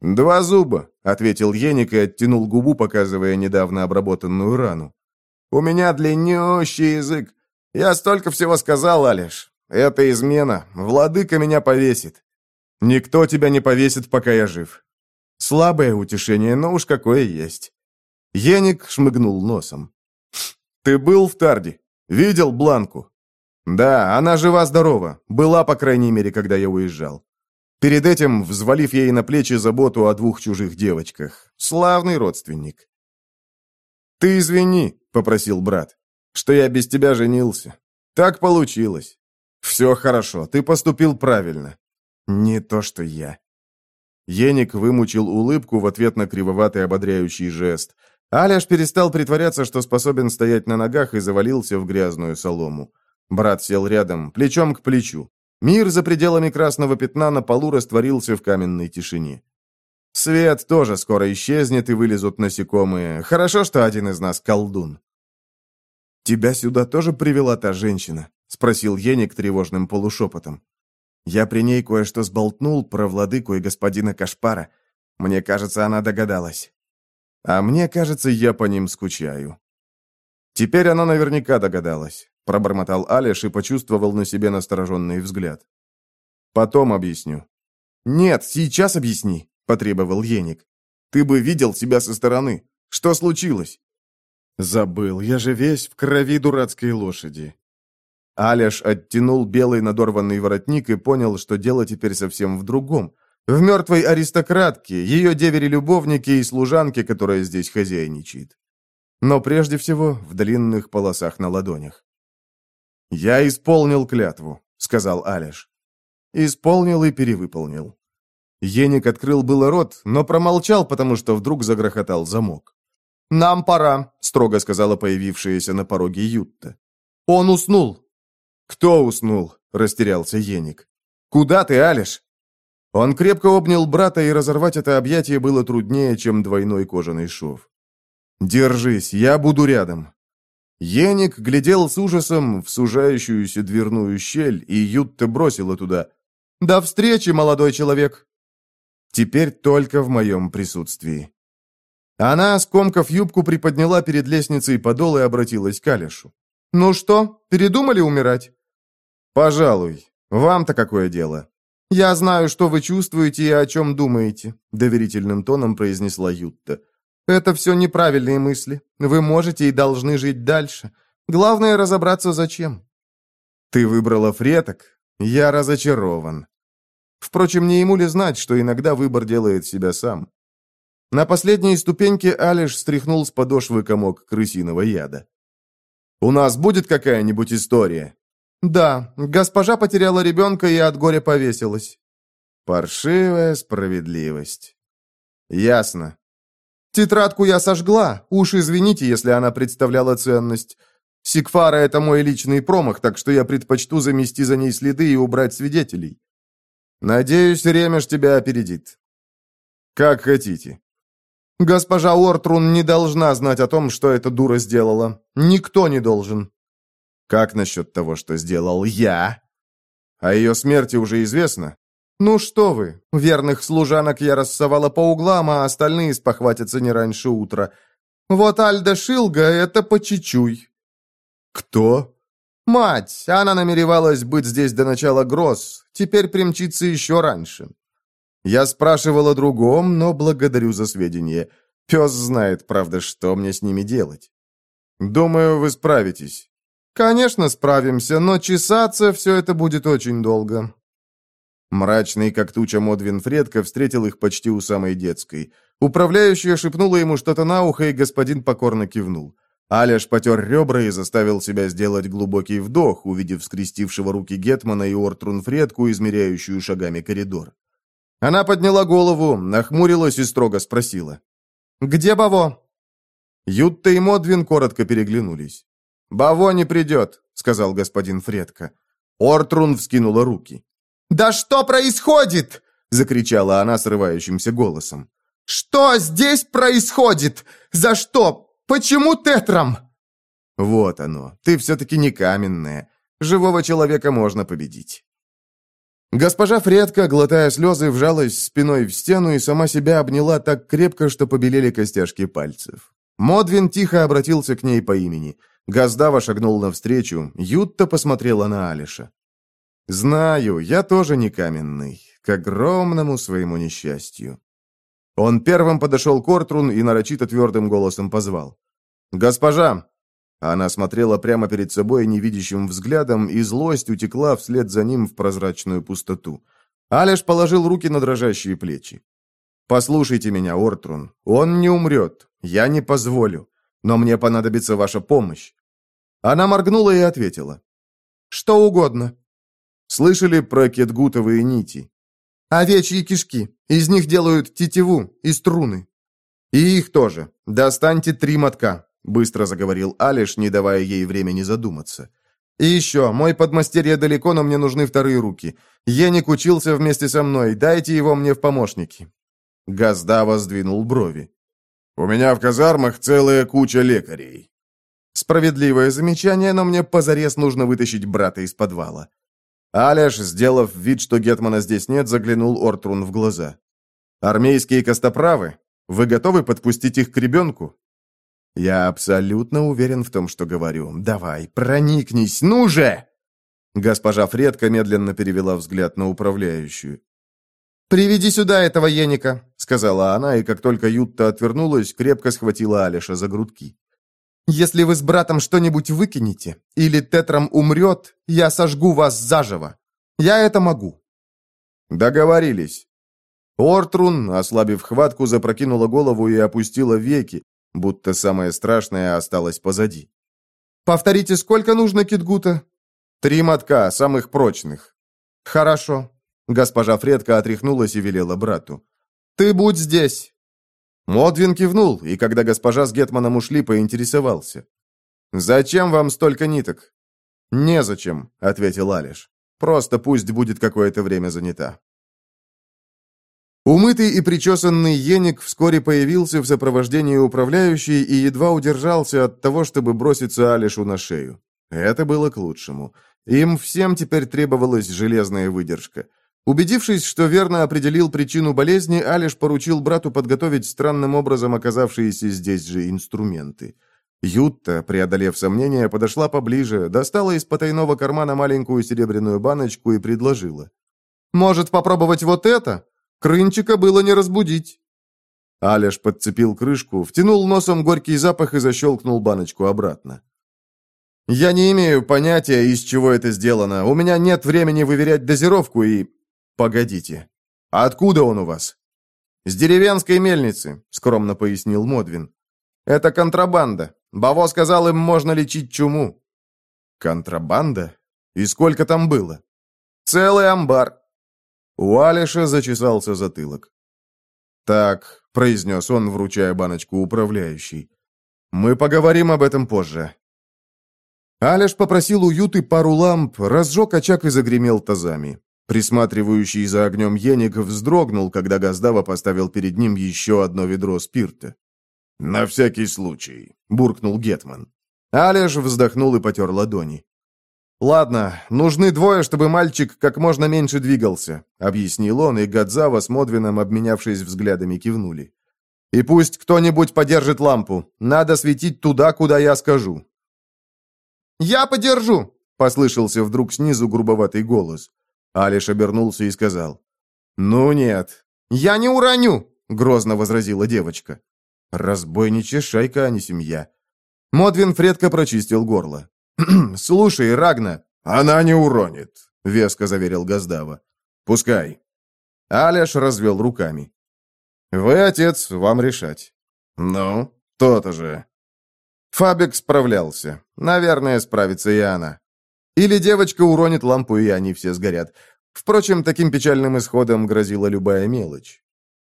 «Два зуба», — ответил Еник и оттянул губу, показывая недавно обработанную рану. «У меня длиннющий язык. Я столько всего сказал, Алиш. Это измена. Владыка меня повесит». «Никто тебя не повесит, пока я жив». «Слабое утешение, но уж какое есть». Еник шмыгнул носом. «Ты был в Тарде? Видел Бланку?» «Да, она жива-здорова. Была, по крайней мере, когда я уезжал. Перед этим взвалив ей на плечи заботу о двух чужих девочках. Славный родственник». «Ты извини», — попросил брат, — «что я без тебя женился. Так получилось. Все хорошо, ты поступил правильно. Не то, что я». Еник вымучил улыбку в ответ на кривоватый ободряющий жест. Аляш перестал притворяться, что способен стоять на ногах, и завалился в грязную солому. Брат сел рядом, плечом к плечу. Мир за пределами красного пятна на полу растворился в каменной тишине. Свет тоже скоро исчезнет и вылезут насекомые. Хорошо, что один из нас колдун. «Тебя сюда тоже привела та женщина?» — спросил Еник тревожным полушепотом. «Я при ней кое-что сболтнул про владыку и господина Кашпара. Мне кажется, она догадалась. А мне кажется, я по ним скучаю». «Теперь она наверняка догадалась», — пробормотал Алиш и почувствовал на себе настороженный взгляд. «Потом объясню». «Нет, сейчас объясни», — потребовал Еник. «Ты бы видел себя со стороны. Что случилось?» «Забыл, я же весь в крови дурацкой лошади». Аляш оттянул белый надорванный воротник и понял, что дело теперь совсем в другом. В мертвой аристократке, ее девере-любовнике и служанке, которая здесь хозяйничает. Но прежде всего в длинных полосах на ладонях. «Я исполнил клятву», — сказал Аляш. Исполнил и перевыполнил. Еник открыл было рот, но промолчал, потому что вдруг загрохотал замок. «Нам пора», — строго сказала появившаяся на пороге Ютта. «Он уснул». «Кто уснул?» — растерялся Еник. «Куда ты, Алиш?» Он крепко обнял брата, и разорвать это объятие было труднее, чем двойной кожаный шов. «Держись, я буду рядом». Еник глядел с ужасом в сужающуюся дверную щель, и Ютта бросила туда. «До встречи, молодой человек!» «Теперь только в моем присутствии». Она, скомкав юбку, приподняла перед лестницей подол и обратилась к Алишу. «Ну что, передумали умирать?» «Пожалуй. Вам-то какое дело?» «Я знаю, что вы чувствуете и о чем думаете», — доверительным тоном произнесла Ютта. «Это все неправильные мысли. Вы можете и должны жить дальше. Главное разобраться, зачем». «Ты выбрала фреток? Я разочарован». Впрочем, не ему ли знать, что иногда выбор делает себя сам? На последней ступеньке Алиш стряхнул с подошвы комок крысиного яда. «У нас будет какая-нибудь история?» «Да, госпожа потеряла ребенка и от горя повесилась». «Паршивая справедливость». «Ясно». «Тетрадку я сожгла. Уж извините, если она представляла ценность. Сигфара — это мой личный промах, так что я предпочту замести за ней следы и убрать свидетелей». «Надеюсь, Ремеш тебя опередит». «Как хотите». Госпожа Ортрун не должна знать о том, что эта дура сделала. Никто не должен. Как насчет того, что сделал я? О ее смерти уже известно? Ну что вы, верных служанок я рассовала по углам, а остальные спохватятся не раньше утра. Вот Альда Шилга — это по чуть-чуть. Кто? Мать, она намеревалась быть здесь до начала гроз, теперь примчится еще раньше. Я спрашивал о другом, но благодарю за сведения. Пес знает, правда, что мне с ними делать. Думаю, вы справитесь. Конечно, справимся, но чесаться все это будет очень долго. Мрачный, как туча Модвин Фредка, встретил их почти у самой детской. Управляющая шепнула ему что-то на ухо, и господин покорно кивнул. Аляш потер ребра и заставил себя сделать глубокий вдох, увидев скрестившего руки Гетмана и Ортрун Фредку, измеряющую шагами коридор. Она подняла голову, нахмурилась и строго спросила. «Где Баво?» Ютта и Модвин коротко переглянулись. «Баво не придет», — сказал господин Фредко. Ортрун вскинула руки. «Да что происходит?» — закричала она срывающимся голосом. «Что здесь происходит? За что? Почему тетрам?» «Вот оно. Ты все-таки не каменная. Живого человека можно победить». Госпожа Фредка, глотая слезы, вжалась спиной в стену и сама себя обняла так крепко, что побелели костяшки пальцев. Модвин тихо обратился к ней по имени. Газдава шагнул навстречу, Ютта посмотрела на Алиша. «Знаю, я тоже не каменный, к огромному своему несчастью». Он первым подошел к Ортрун и нарочито твердым голосом позвал. «Госпожа!» Она смотрела прямо перед собой невидящим взглядом, и злость утекла вслед за ним в прозрачную пустоту. Алеш положил руки на дрожащие плечи. «Послушайте меня, Ортрун. Он не умрет. Я не позволю. Но мне понадобится ваша помощь». Она моргнула и ответила. «Что угодно». Слышали про кетгутовые нити? «Овечьи кишки. Из них делают тетиву и струны». «И их тоже. Достаньте три мотка», — быстро заговорил Алиш, не давая ей времени задуматься. «И еще, мой подмастерье далеко, но мне нужны вторые руки. Еник учился вместе со мной, дайте его мне в помощники». Газдава сдвинул брови. «У меня в казармах целая куча лекарей». Справедливое замечание, но мне позарез нужно вытащить брата из подвала. Аляш, сделав вид, что Гетмана здесь нет, заглянул Ортрун в глаза. «Армейские костоправы? Вы готовы подпустить их к ребенку?» «Я абсолютно уверен в том, что говорю. Давай, проникнись, ну же!» Госпожа Фредка медленно перевела взгляд на управляющую. «Приведи сюда этого еника», — сказала она, и как только Ютта отвернулась, крепко схватила Алиша за грудки. «Если вы с братом что-нибудь выкинете, или Тетрам умрет, я сожгу вас заживо. Я это могу». «Договорились». Ортрун, ослабив хватку, запрокинула голову и опустила веки, будто самое страшное осталось позади. «Повторите, сколько нужно китгута?» «Три мотка, самых прочных». «Хорошо. Госпожа Фредка отряхнулась и велела брату. «Ты будь здесь!» Модвин кивнул, и когда госпожа с Гетманом ушли, поинтересовался. «Зачем вам столько ниток?» «Незачем», — ответил Алиш. «Просто пусть будет какое-то время занята». Умытый и причесанный Еник вскоре появился в сопровождении управляющей и едва удержался от того, чтобы броситься Алишу на шею. Это было к лучшему. Им всем теперь требовалась железная выдержка. Убедившись, что верно определил причину болезни, Алиш поручил брату подготовить странным образом оказавшиеся здесь же инструменты. Ютта, преодолев сомнения, подошла поближе, достала из потайного кармана маленькую серебряную баночку и предложила. «Может, попробовать вот это? Крынчика было не разбудить». Алиш подцепил крышку, втянул носом горький запах и защелкнул баночку обратно. «Я не имею понятия, из чего это сделано. У меня нет времени выверять дозировку и...» «Погодите. А откуда он у вас?» «С деревенской мельницы», — скромно пояснил Модвин. «Это контрабанда. Баво сказал, им можно лечить чуму». «Контрабанда? И сколько там было?» «Целый амбар». У Алиша зачесался затылок. «Так», — произнес он, вручая баночку управляющей. «Мы поговорим об этом позже». Алиш попросил у Юты пару ламп, разжег очаг и загремел тазами. Присматривающий за огнем Еник вздрогнул, когда Газдава поставил перед ним еще одно ведро спирта. «На всякий случай», — буркнул Гетман. Алеш вздохнул и потер ладони. «Ладно, нужны двое, чтобы мальчик как можно меньше двигался», — объяснил он, и Гадзава с Модвином, обменявшись взглядами, кивнули. «И пусть кто-нибудь подержит лампу. Надо светить туда, куда я скажу». «Я подержу!» — послышался вдруг снизу грубоватый голос. Алиш обернулся и сказал. «Ну нет». «Я не уроню!» — грозно возразила девочка. «Разбойничья шайка, а не семья». Модвин Фредко прочистил горло. «Слушай, Рагна, она не уронит», — веско заверил Газдава. «Пускай». Алиш развел руками. «Вы, отец, вам решать». «Ну, то-то же». Фабик справлялся. Наверное, справится и она. Или девочка уронит лампу, и они все сгорят. Впрочем, таким печальным исходом грозила любая мелочь.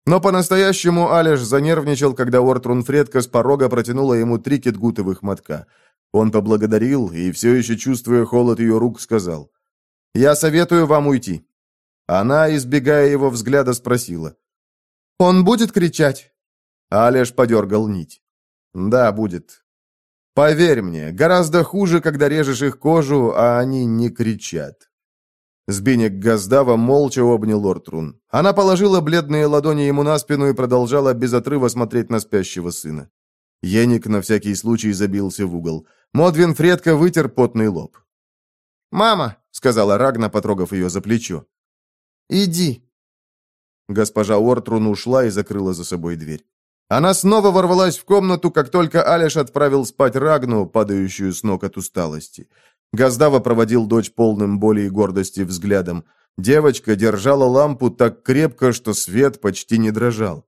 Но по-настоящему Алеш занервничал, когда Ортрун Фредка с порога протянула ему три кетгутовых мотка. Он поблагодарил и, все еще чувствуя холод ее рук, сказал, «Я советую вам уйти». Она, избегая его взгляда, спросила, «Он будет кричать?» Алеш подергал нить. «Да, будет. Поверь мне, гораздо хуже, когда режешь их кожу, а они не кричат. Сбинек Газдава молча обнял Ортрун. Она положила бледные ладони ему на спину и продолжала без отрыва смотреть на спящего сына. Еник на всякий случай забился в угол. Модвин Фредко вытер потный лоб. «Мама», — сказала Рагна, потрогав ее за плечо, — «иди». Госпожа Ортрун ушла и закрыла за собой дверь. Она снова ворвалась в комнату, как только Алиш отправил спать Рагну, падающую с ног от усталости. Газдава проводил дочь полным боли и гордости взглядом. Девочка держала лампу так крепко, что свет почти не дрожал.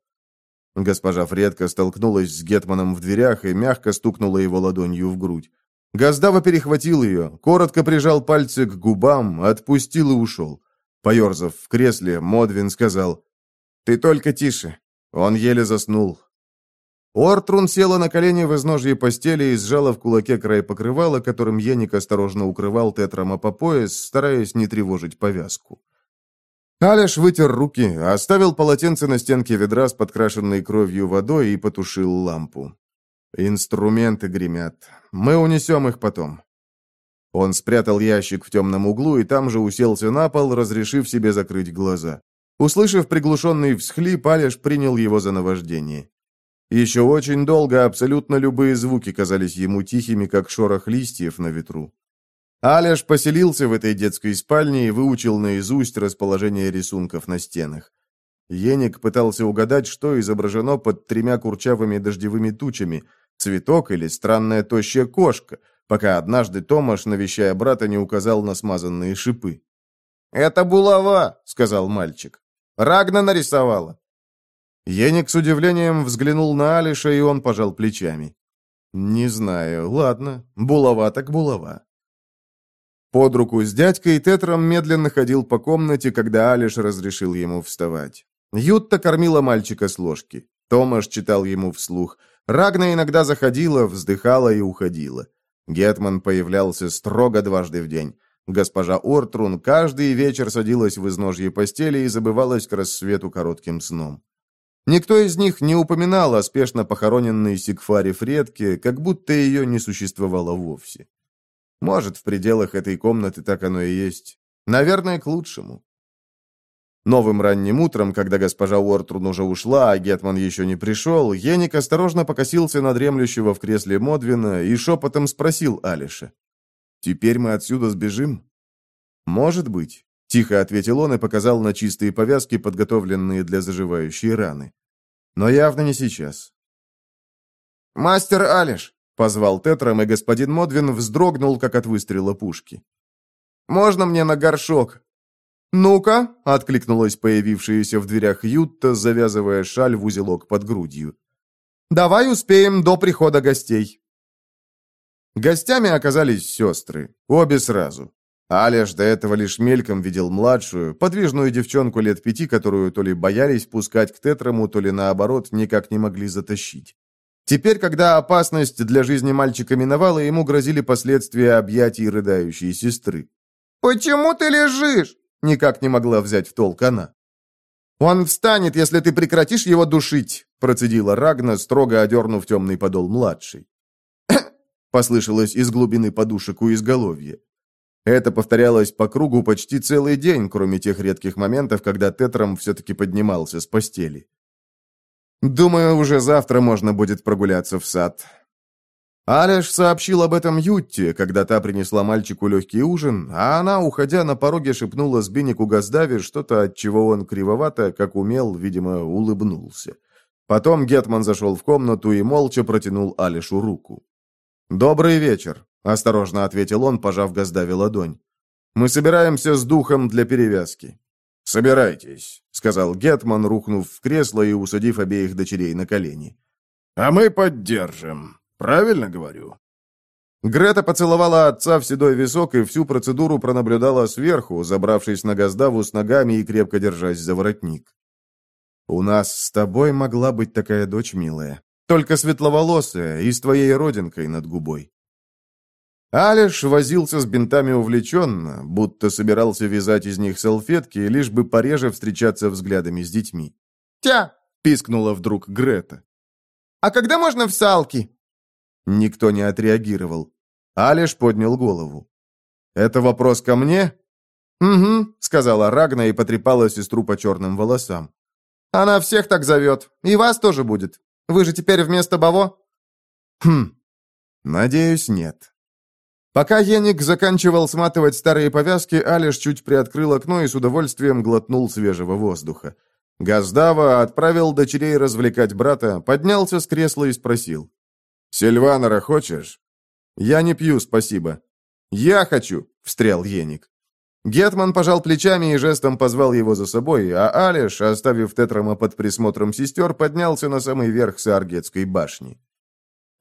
Госпожа Фредка столкнулась с Гетманом в дверях и мягко стукнула его ладонью в грудь. Газдава перехватил ее, коротко прижал пальцы к губам, отпустил и ушел. Поерзав в кресле, Модвин сказал, «Ты только тише». Он еле заснул. Ортрун села на колени в изножье постели и сжала в кулаке край покрывала, которым Еник осторожно укрывал Тетрама по пояс, стараясь не тревожить повязку. Алеш вытер руки, оставил полотенце на стенке ведра с подкрашенной кровью водой и потушил лампу. «Инструменты гремят. Мы унесем их потом». Он спрятал ящик в темном углу и там же уселся на пол, разрешив себе закрыть глаза. Услышав приглушенный всхлип, Алеш принял его за наваждение. Еще очень долго абсолютно любые звуки казались ему тихими, как шорох листьев на ветру. Аляш поселился в этой детской спальне и выучил наизусть расположение рисунков на стенах. Еник пытался угадать, что изображено под тремя курчавыми дождевыми тучами, цветок или странная тощая кошка, пока однажды Томаш, навещая брата, не указал на смазанные шипы. «Это булава», — сказал мальчик. «Рагна нарисовала». Еник с удивлением взглянул на Алиша, и он пожал плечами. «Не знаю. Ладно. Булава так булава». Под руку с дядькой Тетром медленно ходил по комнате, когда Алиш разрешил ему вставать. Ютта кормила мальчика с ложки. Томаш читал ему вслух. Рагна иногда заходила, вздыхала и уходила. Гетман появлялся строго дважды в день. Госпожа Ортрун каждый вечер садилась в изножье постели и забывалась к рассвету коротким сном. Никто из них не упоминал о спешно похороненной Сигфаре Фредке, как будто ее не существовало вовсе. Может, в пределах этой комнаты так оно и есть. Наверное, к лучшему. Новым ранним утром, когда госпожа Уортрун уже ушла, а Гетман еще не пришел, Еник осторожно покосился на дремлющего в кресле Модвина и шепотом спросил Алиша. «Теперь мы отсюда сбежим?» «Может быть. Тихо ответил он и показал на чистые повязки, подготовленные для заживающей раны. Но явно не сейчас. «Мастер Алиш!» — позвал Тетрам, и господин Модвин вздрогнул, как от выстрела пушки. «Можно мне на горшок?» «Ну-ка!» — откликнулась появившаяся в дверях Ютта, завязывая шаль в узелок под грудью. «Давай успеем до прихода гостей». Гостями оказались сестры, обе сразу. Алеш до этого лишь мельком видел младшую, подвижную девчонку лет пяти, которую то ли боялись пускать к Тетрому, то ли наоборот никак не могли затащить. Теперь, когда опасность для жизни мальчика миновала, ему грозили последствия объятий рыдающей сестры. «Почему ты лежишь?» — никак не могла взять в толк она. «Он встанет, если ты прекратишь его душить», — процедила Рагна, строго одернув темный подол младший. послышалось из глубины подушек у изголовья. Это повторялось по кругу почти целый день, кроме тех редких моментов, когда Тетрам все-таки поднимался с постели. «Думаю, уже завтра можно будет прогуляться в сад». Алеш сообщил об этом Ютте, когда та принесла мальчику легкий ужин, а она, уходя на пороге, шепнула Сбиннику Газдаве что-то, от чего он кривовато, как умел, видимо, улыбнулся. Потом Гетман зашел в комнату и молча протянул Алишу руку. «Добрый вечер», — осторожно ответил он, пожав Газдаве ладонь. «Мы собираемся с духом для перевязки». «Собирайтесь», — сказал Гетман, рухнув в кресло и усадив обеих дочерей на колени. «А мы поддержим. Правильно говорю?» Грета поцеловала отца в седой висок и всю процедуру пронаблюдала сверху, забравшись на Газдаву с ногами и крепко держась за воротник. «У нас с тобой могла быть такая дочь, милая. Только светловолосая и с твоей родинкой над губой. Алиш возился с бинтами увлеченно, будто собирался вязать из них салфетки, лишь бы пореже встречаться взглядами с детьми. «Тя!» — пискнула вдруг Грета. «А когда можно в салки?» Никто не отреагировал. Алиш поднял голову. «Это вопрос ко мне?» «Угу», — сказала Рагна и потрепала сестру по черным волосам. «Она всех так зовет. И вас тоже будет. Вы же теперь вместо Баво?» «Хм, надеюсь, нет». Пока Еник заканчивал сматывать старые повязки, Алиш чуть приоткрыл окно и с удовольствием глотнул свежего воздуха. Газдава отправил дочерей развлекать брата, поднялся с кресла и спросил. «Сильванора хочешь?» «Я не пью, спасибо». «Я хочу», — встрял Еник. Гетман пожал плечами и жестом позвал его за собой, а Алиш, оставив Тетрама под присмотром сестер, поднялся на самый верх Сааргетской башни.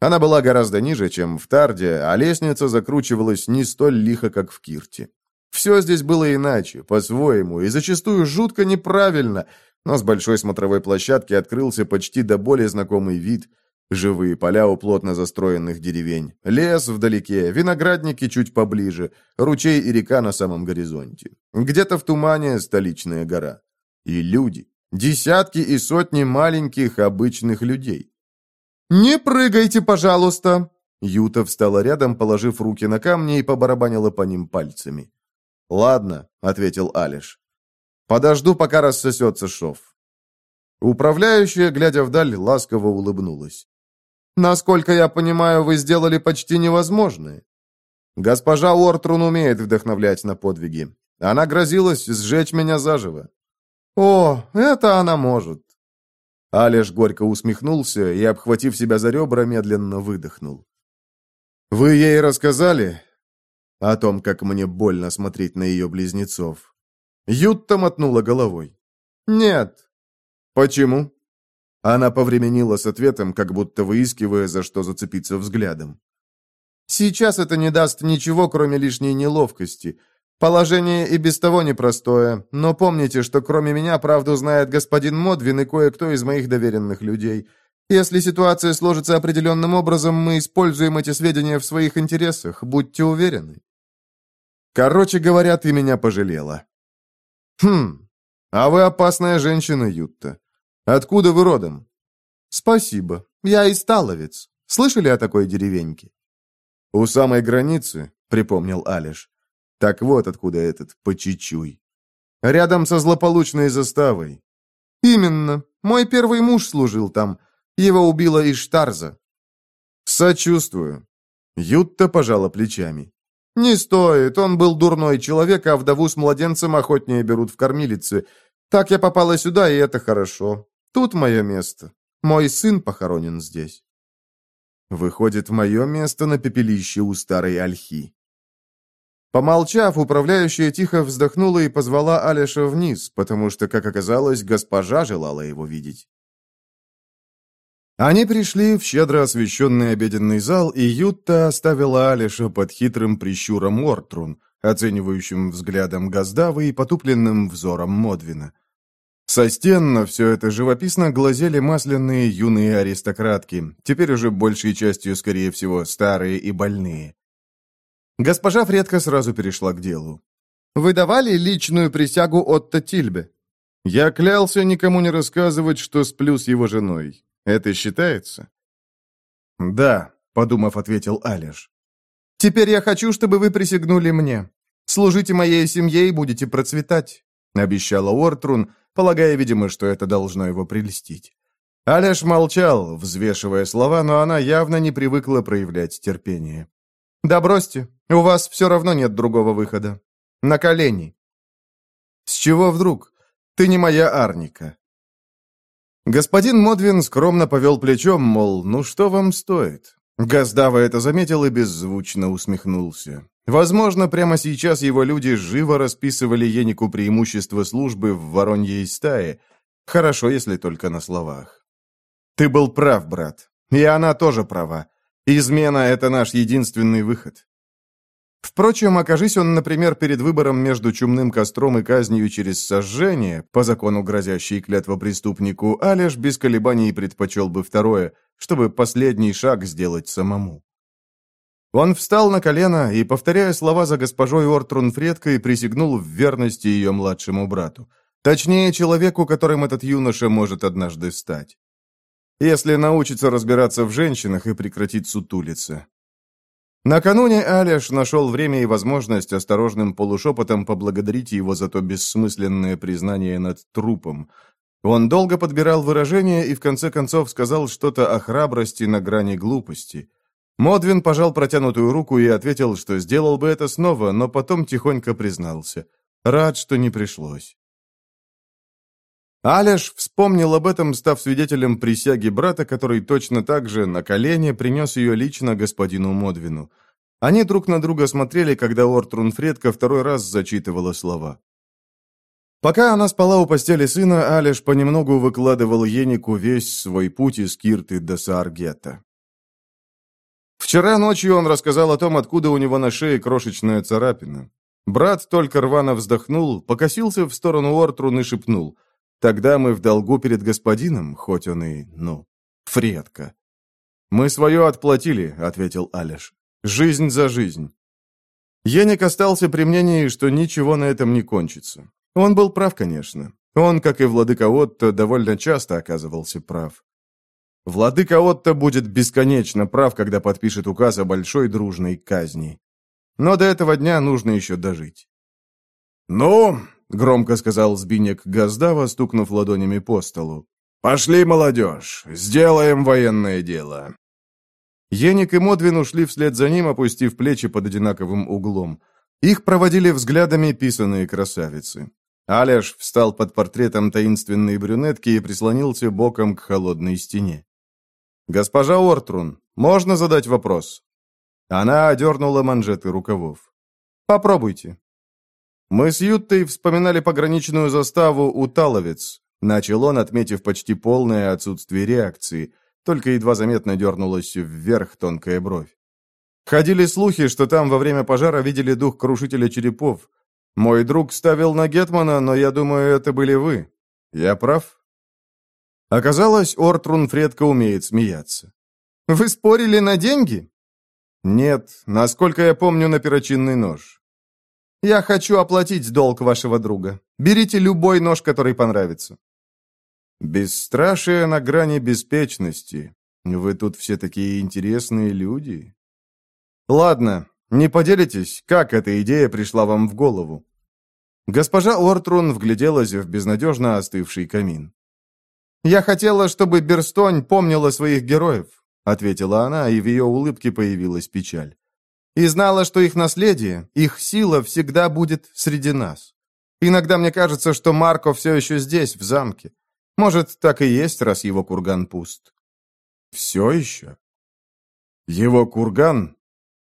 Она была гораздо ниже, чем в Тарде, а лестница закручивалась не столь лихо, как в Кирте. Все здесь было иначе, по-своему, и зачастую жутко неправильно, но с большой смотровой площадки открылся почти до более знакомый вид – Живые поля у плотно застроенных деревень, лес вдалеке, виноградники чуть поближе, ручей и река на самом горизонте. Где-то в тумане столичная гора. И люди. Десятки и сотни маленьких обычных людей. «Не прыгайте, пожалуйста!» Юта встала рядом, положив руки на камни и побарабанила по ним пальцами. «Ладно», — ответил Алиш. «Подожду, пока рассосется шов». Управляющая, глядя вдаль, ласково улыбнулась. Насколько я понимаю, вы сделали почти невозможное. Госпожа Уортрун умеет вдохновлять на подвиги. Она грозилась сжечь меня заживо. О, это она может. Алеш горько усмехнулся и, обхватив себя за ребра, медленно выдохнул. «Вы ей рассказали?» О том, как мне больно смотреть на ее близнецов. Ютта мотнула головой. «Нет». «Почему?» Она повременила с ответом, как будто выискивая, за что зацепиться взглядом. «Сейчас это не даст ничего, кроме лишней неловкости. Положение и без того непростое, но помните, что кроме меня правду знает господин Модвин и кое-кто из моих доверенных людей. Если ситуация сложится определенным образом, мы используем эти сведения в своих интересах, будьте уверены». Короче говоря, ты меня пожалела. Хм, а вы опасная женщина, Ютта. Откуда вы родом?» «Спасибо. Я из Таловец. Слышали о такой деревеньке?» «У самой границы», — припомнил Алиш. «Так вот откуда этот почечуй. Рядом со злополучной заставой». «Именно. Мой первый муж служил там. Его убила Иштарза». «Сочувствую». Ютта пожала плечами. «Не стоит. Он был дурной человек, а вдову с младенцем охотнее берут в кормилицы. Так я попала сюда, и это хорошо. Тут мое место. Мой сын похоронен здесь. Выходит, мое место на пепелище у старой ольхи. Помолчав, управляющая тихо вздохнула и позвала Алеша вниз, потому что, как оказалось, госпожа желала его видеть. Они пришли в щедро освещенный обеденный зал, и Ютта оставила Алеша под хитрым прищуром Ортрун, оценивающим взглядом Газдавы и потупленным взором Модвина. Со стен на все это живописно глазели масляные юные аристократки, теперь уже большей частью, скорее всего, старые и больные. Госпожа Фредка сразу перешла к делу. «Вы давали личную присягу Отто Тильбе?» «Я клялся никому не рассказывать, что сплю с его женой. Это считается?» «Да», — подумав, ответил Алиш. «Теперь я хочу, чтобы вы присягнули мне. Служите моей семье и будете процветать», — обещала Уортрун, полагая, видимо, что это должно его прельстить. Алеш молчал, взвешивая слова, но она явно не привыкла проявлять терпение. «Да бросьте, у вас все равно нет другого выхода. На колени». «С чего вдруг? Ты не моя Арника». Господин Модвин скромно повел плечом, мол, ну что вам стоит? Газдава это заметил и беззвучно усмехнулся. Возможно, прямо сейчас его люди живо расписывали Енику преимущество службы в Вороньей стае. Хорошо, если только на словах. «Ты был прав, брат. И она тоже права. Измена — это наш единственный выход». Впрочем, окажись он, например, перед выбором между чумным костром и казнью через сожжение, по закону грозящей клятва преступнику, Алеш без колебаний предпочел бы второе, чтобы последний шаг сделать самому. Он встал на колено и, повторяя слова за госпожой Ортрун Фредкой, присягнул в верности ее младшему брату. Точнее, человеку, которым этот юноша может однажды стать. Если научится разбираться в женщинах и прекратить сутулиться. Накануне Алеш нашел время и возможность осторожным полушепотом поблагодарить его за то бессмысленное признание над трупом. Он долго подбирал выражения и в конце концов сказал что-то о храбрости на грани глупости – Модвин пожал протянутую руку и ответил, что сделал бы это снова, но потом тихонько признался. Рад, что не пришлось. Алеш вспомнил об этом, став свидетелем присяги брата, который точно так же на колене принес ее лично господину Модвину. Они друг на друга смотрели, когда Ортрун Фредка второй раз зачитывала слова. Пока она спала у постели сына, Алеш понемногу выкладывал Енику весь свой путь из Кирты до Сааргета. Вчера ночью он рассказал о том, откуда у него на шее крошечная царапина. Брат только рвано вздохнул, покосился в сторону Ортрун и шепнул. «Тогда мы в долгу перед господином, хоть он и, ну, Фредка». «Мы свое отплатили», — ответил Алеш. «Жизнь за жизнь». Еник остался при мнении, что ничего на этом не кончится. Он был прав, конечно. Он, как и владыка Отто, довольно часто оказывался прав. Владыка Отто будет бесконечно прав, когда подпишет указ о большой дружной казни. Но до этого дня нужно еще дожить. «Ну», — громко сказал Збинек Газдава, стукнув ладонями по столу, «пошли, молодежь, сделаем военное дело». Еник и Модвин ушли вслед за ним, опустив плечи под одинаковым углом. Их проводили взглядами писаные красавицы. Алеш встал под портретом таинственной брюнетки и прислонился боком к холодной стене. «Госпожа Ортрун, можно задать вопрос?» Она одернула манжеты рукавов. «Попробуйте». «Мы с Юттой вспоминали пограничную заставу у Таловец», начал он, отметив почти полное отсутствие реакции, только едва заметно дернулась вверх тонкая бровь. Ходили слухи, что там во время пожара видели дух крушителя черепов. Мой друг ставил на Гетмана, но я думаю, это были вы. Я прав? Оказалось, Ортрун Фредко умеет смеяться. Вы спорили на деньги? Нет, насколько я помню, на перочинный нож. Я хочу оплатить долг вашего друга. Берите любой нож, который понравится. Бесстрашие на грани беспечности. Вы тут все такие интересные люди. Ладно, не поделитесь, как эта идея пришла вам в голову? Госпожа Ортрун вгляделась в безнадежно остывший камин. «Я хотела, чтобы Берстонь помнила своих героев», — ответила она, и в ее улыбке появилась печаль. «И знала, что их наследие, их сила всегда будет среди нас. Иногда мне кажется, что Марко все еще здесь, в замке. Может, так и есть, раз его курган пуст». «Все еще?» «Его курган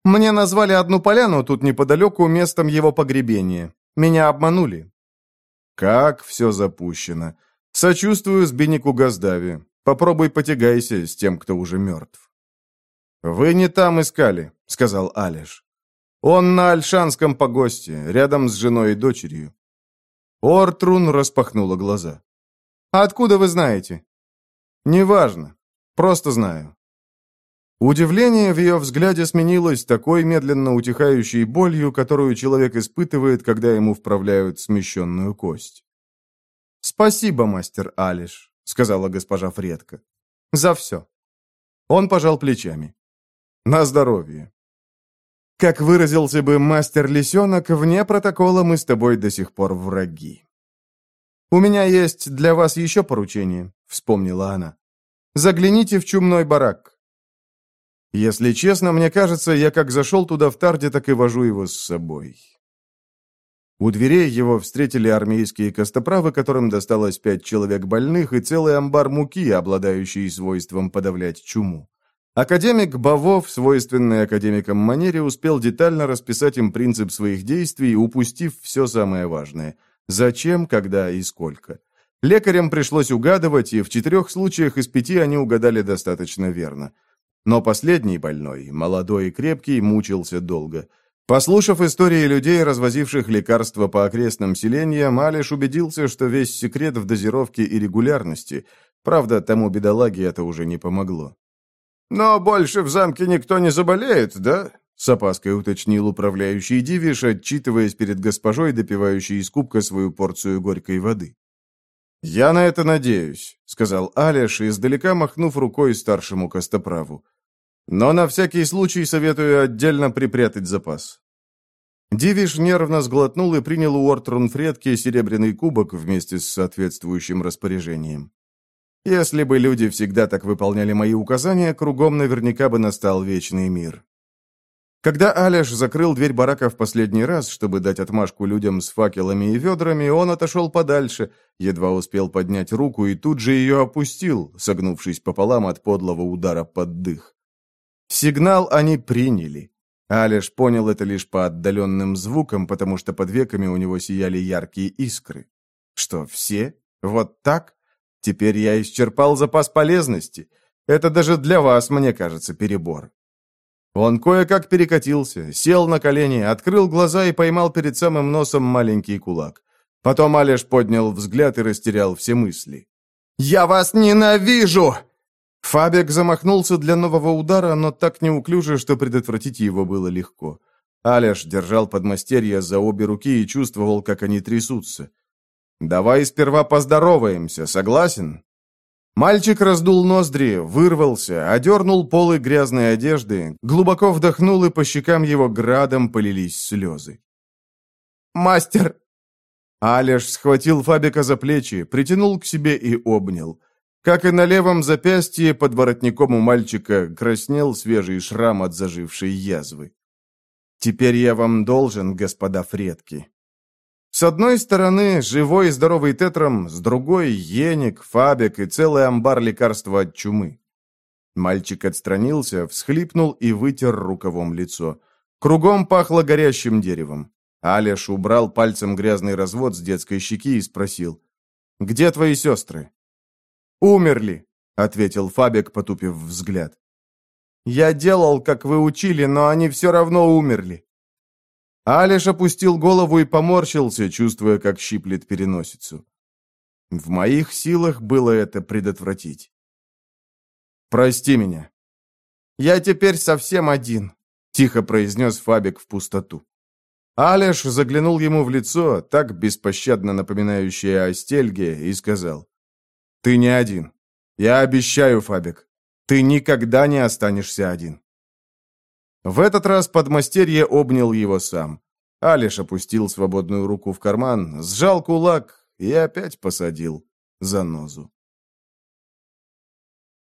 мне назвали одну поляну тут неподалеку местом его погребения. Меня обманули. Как все запущено. Сочувствую Збиннику Газдаве. Попробуй потягайся с тем, кто уже мертв. «Вы не там искали», — сказал Алиш. «Он на Альшанском погосте, рядом с женой и дочерью». Ортрун распахнула глаза. «Откуда вы знаете?» «Неважно. Просто знаю. Удивление в ее взгляде сменилось такой медленно утихающей болью, которую человек испытывает, когда ему вправляют смещенную кость. «Спасибо, мастер Алиш», — сказала госпожа Фредка. «За все». Он пожал плечами. «На здоровье». Как выразился бы мастер Лисенок, вне протокола мы с тобой до сих пор враги. «У меня есть для вас еще поручение», — вспомнила она. «Загляните в чумной барак. Если честно, мне кажется, я как зашел туда в Тарде, так и вожу его с собой. У дверей его встретили армейские костоправы, которым досталось пять человек больных и целый амбар муки, обладающий свойством подавлять чуму. Академик Бавов, свойственный академикам манере, успел детально расписать им принцип своих действий, упустив все самое важное. Зачем, когда и сколько. Лекарям пришлось угадывать, и в четырех случаях из пяти они угадали достаточно верно. Но последний больной, молодой и крепкий, мучился долго. Послушав истории людей, развозивших лекарства по окрестным селениям, Алиш убедился, что весь секрет в дозировке и регулярности. Правда, тому бедолаге это уже не помогло. «Но больше в замке никто не заболеет, да?» С опаской уточнил управляющий Дивиш, отчитываясь перед госпожой, допивающей из кубка свою порцию горькой воды. «Я на это надеюсь», — сказал Алиш, издалека махнув рукой старшему костоправу. «Но на всякий случай советую отдельно припрятать запас». Дивиш нервно сглотнул и принял у Ортрун Фредки серебряный кубок вместе с соответствующим распоряжением. «Если бы люди всегда так выполняли мои указания, кругом наверняка бы настал вечный мир». Когда Алеш закрыл дверь барака в последний раз, чтобы дать отмашку людям с факелами и ведрами, он отошел подальше, едва успел поднять руку и тут же ее опустил, согнувшись пополам от подлого удара под дых. Сигнал они приняли. Алеш понял это лишь по отдаленным звукам, потому что под веками у него сияли яркие искры. Что, все? Вот так? Теперь я исчерпал запас полезности. Это даже для вас, мне кажется, перебор. Он кое-как перекатился, сел на колени, открыл глаза и поймал перед самым носом маленький кулак. Потом Алеш поднял взгляд и растерял все мысли. «Я вас ненавижу!» Фабик замахнулся для нового удара, но так неуклюже, что предотвратить его было легко. Алеш держал подмастерья за обе руки и чувствовал, как они трясутся. «Давай сперва поздороваемся, согласен?» Мальчик раздул ноздри, вырвался, одернул полы грязной одежды, глубоко вдохнул, и по щекам его градом полились слезы. «Мастер!» Алеш схватил Фабика за плечи, притянул к себе и обнял. Как и на левом запястье, под воротником у мальчика краснел свежий шрам от зажившей язвы. «Теперь я вам должен, господа фредки», с одной стороны, живой и здоровый тетрам, с другой — еник, фабик и целый амбар лекарства от чумы. Мальчик отстранился, всхлипнул и вытер рукавом лицо. Кругом пахло горящим деревом. Алеш убрал пальцем грязный развод с детской щеки и спросил. «Где твои сестры?» «Умерли», — ответил Фабик, потупив взгляд. «Я делал, как вы учили, но они все равно умерли. Алиш опустил голову и поморщился, чувствуя, как щиплет переносицу. В моих силах было это предотвратить. «Прости меня». «Я теперь совсем один», — тихо произнес Фабик в пустоту. Алиш заглянул ему в лицо, так беспощадно напоминающее о стельге, и сказал, «Ты не один. Я обещаю, Фабик, ты никогда не останешься один». В этот раз подмастерье обнял его сам. Алиш опустил свободную руку в карман, сжал кулак и опять посадил за нозу.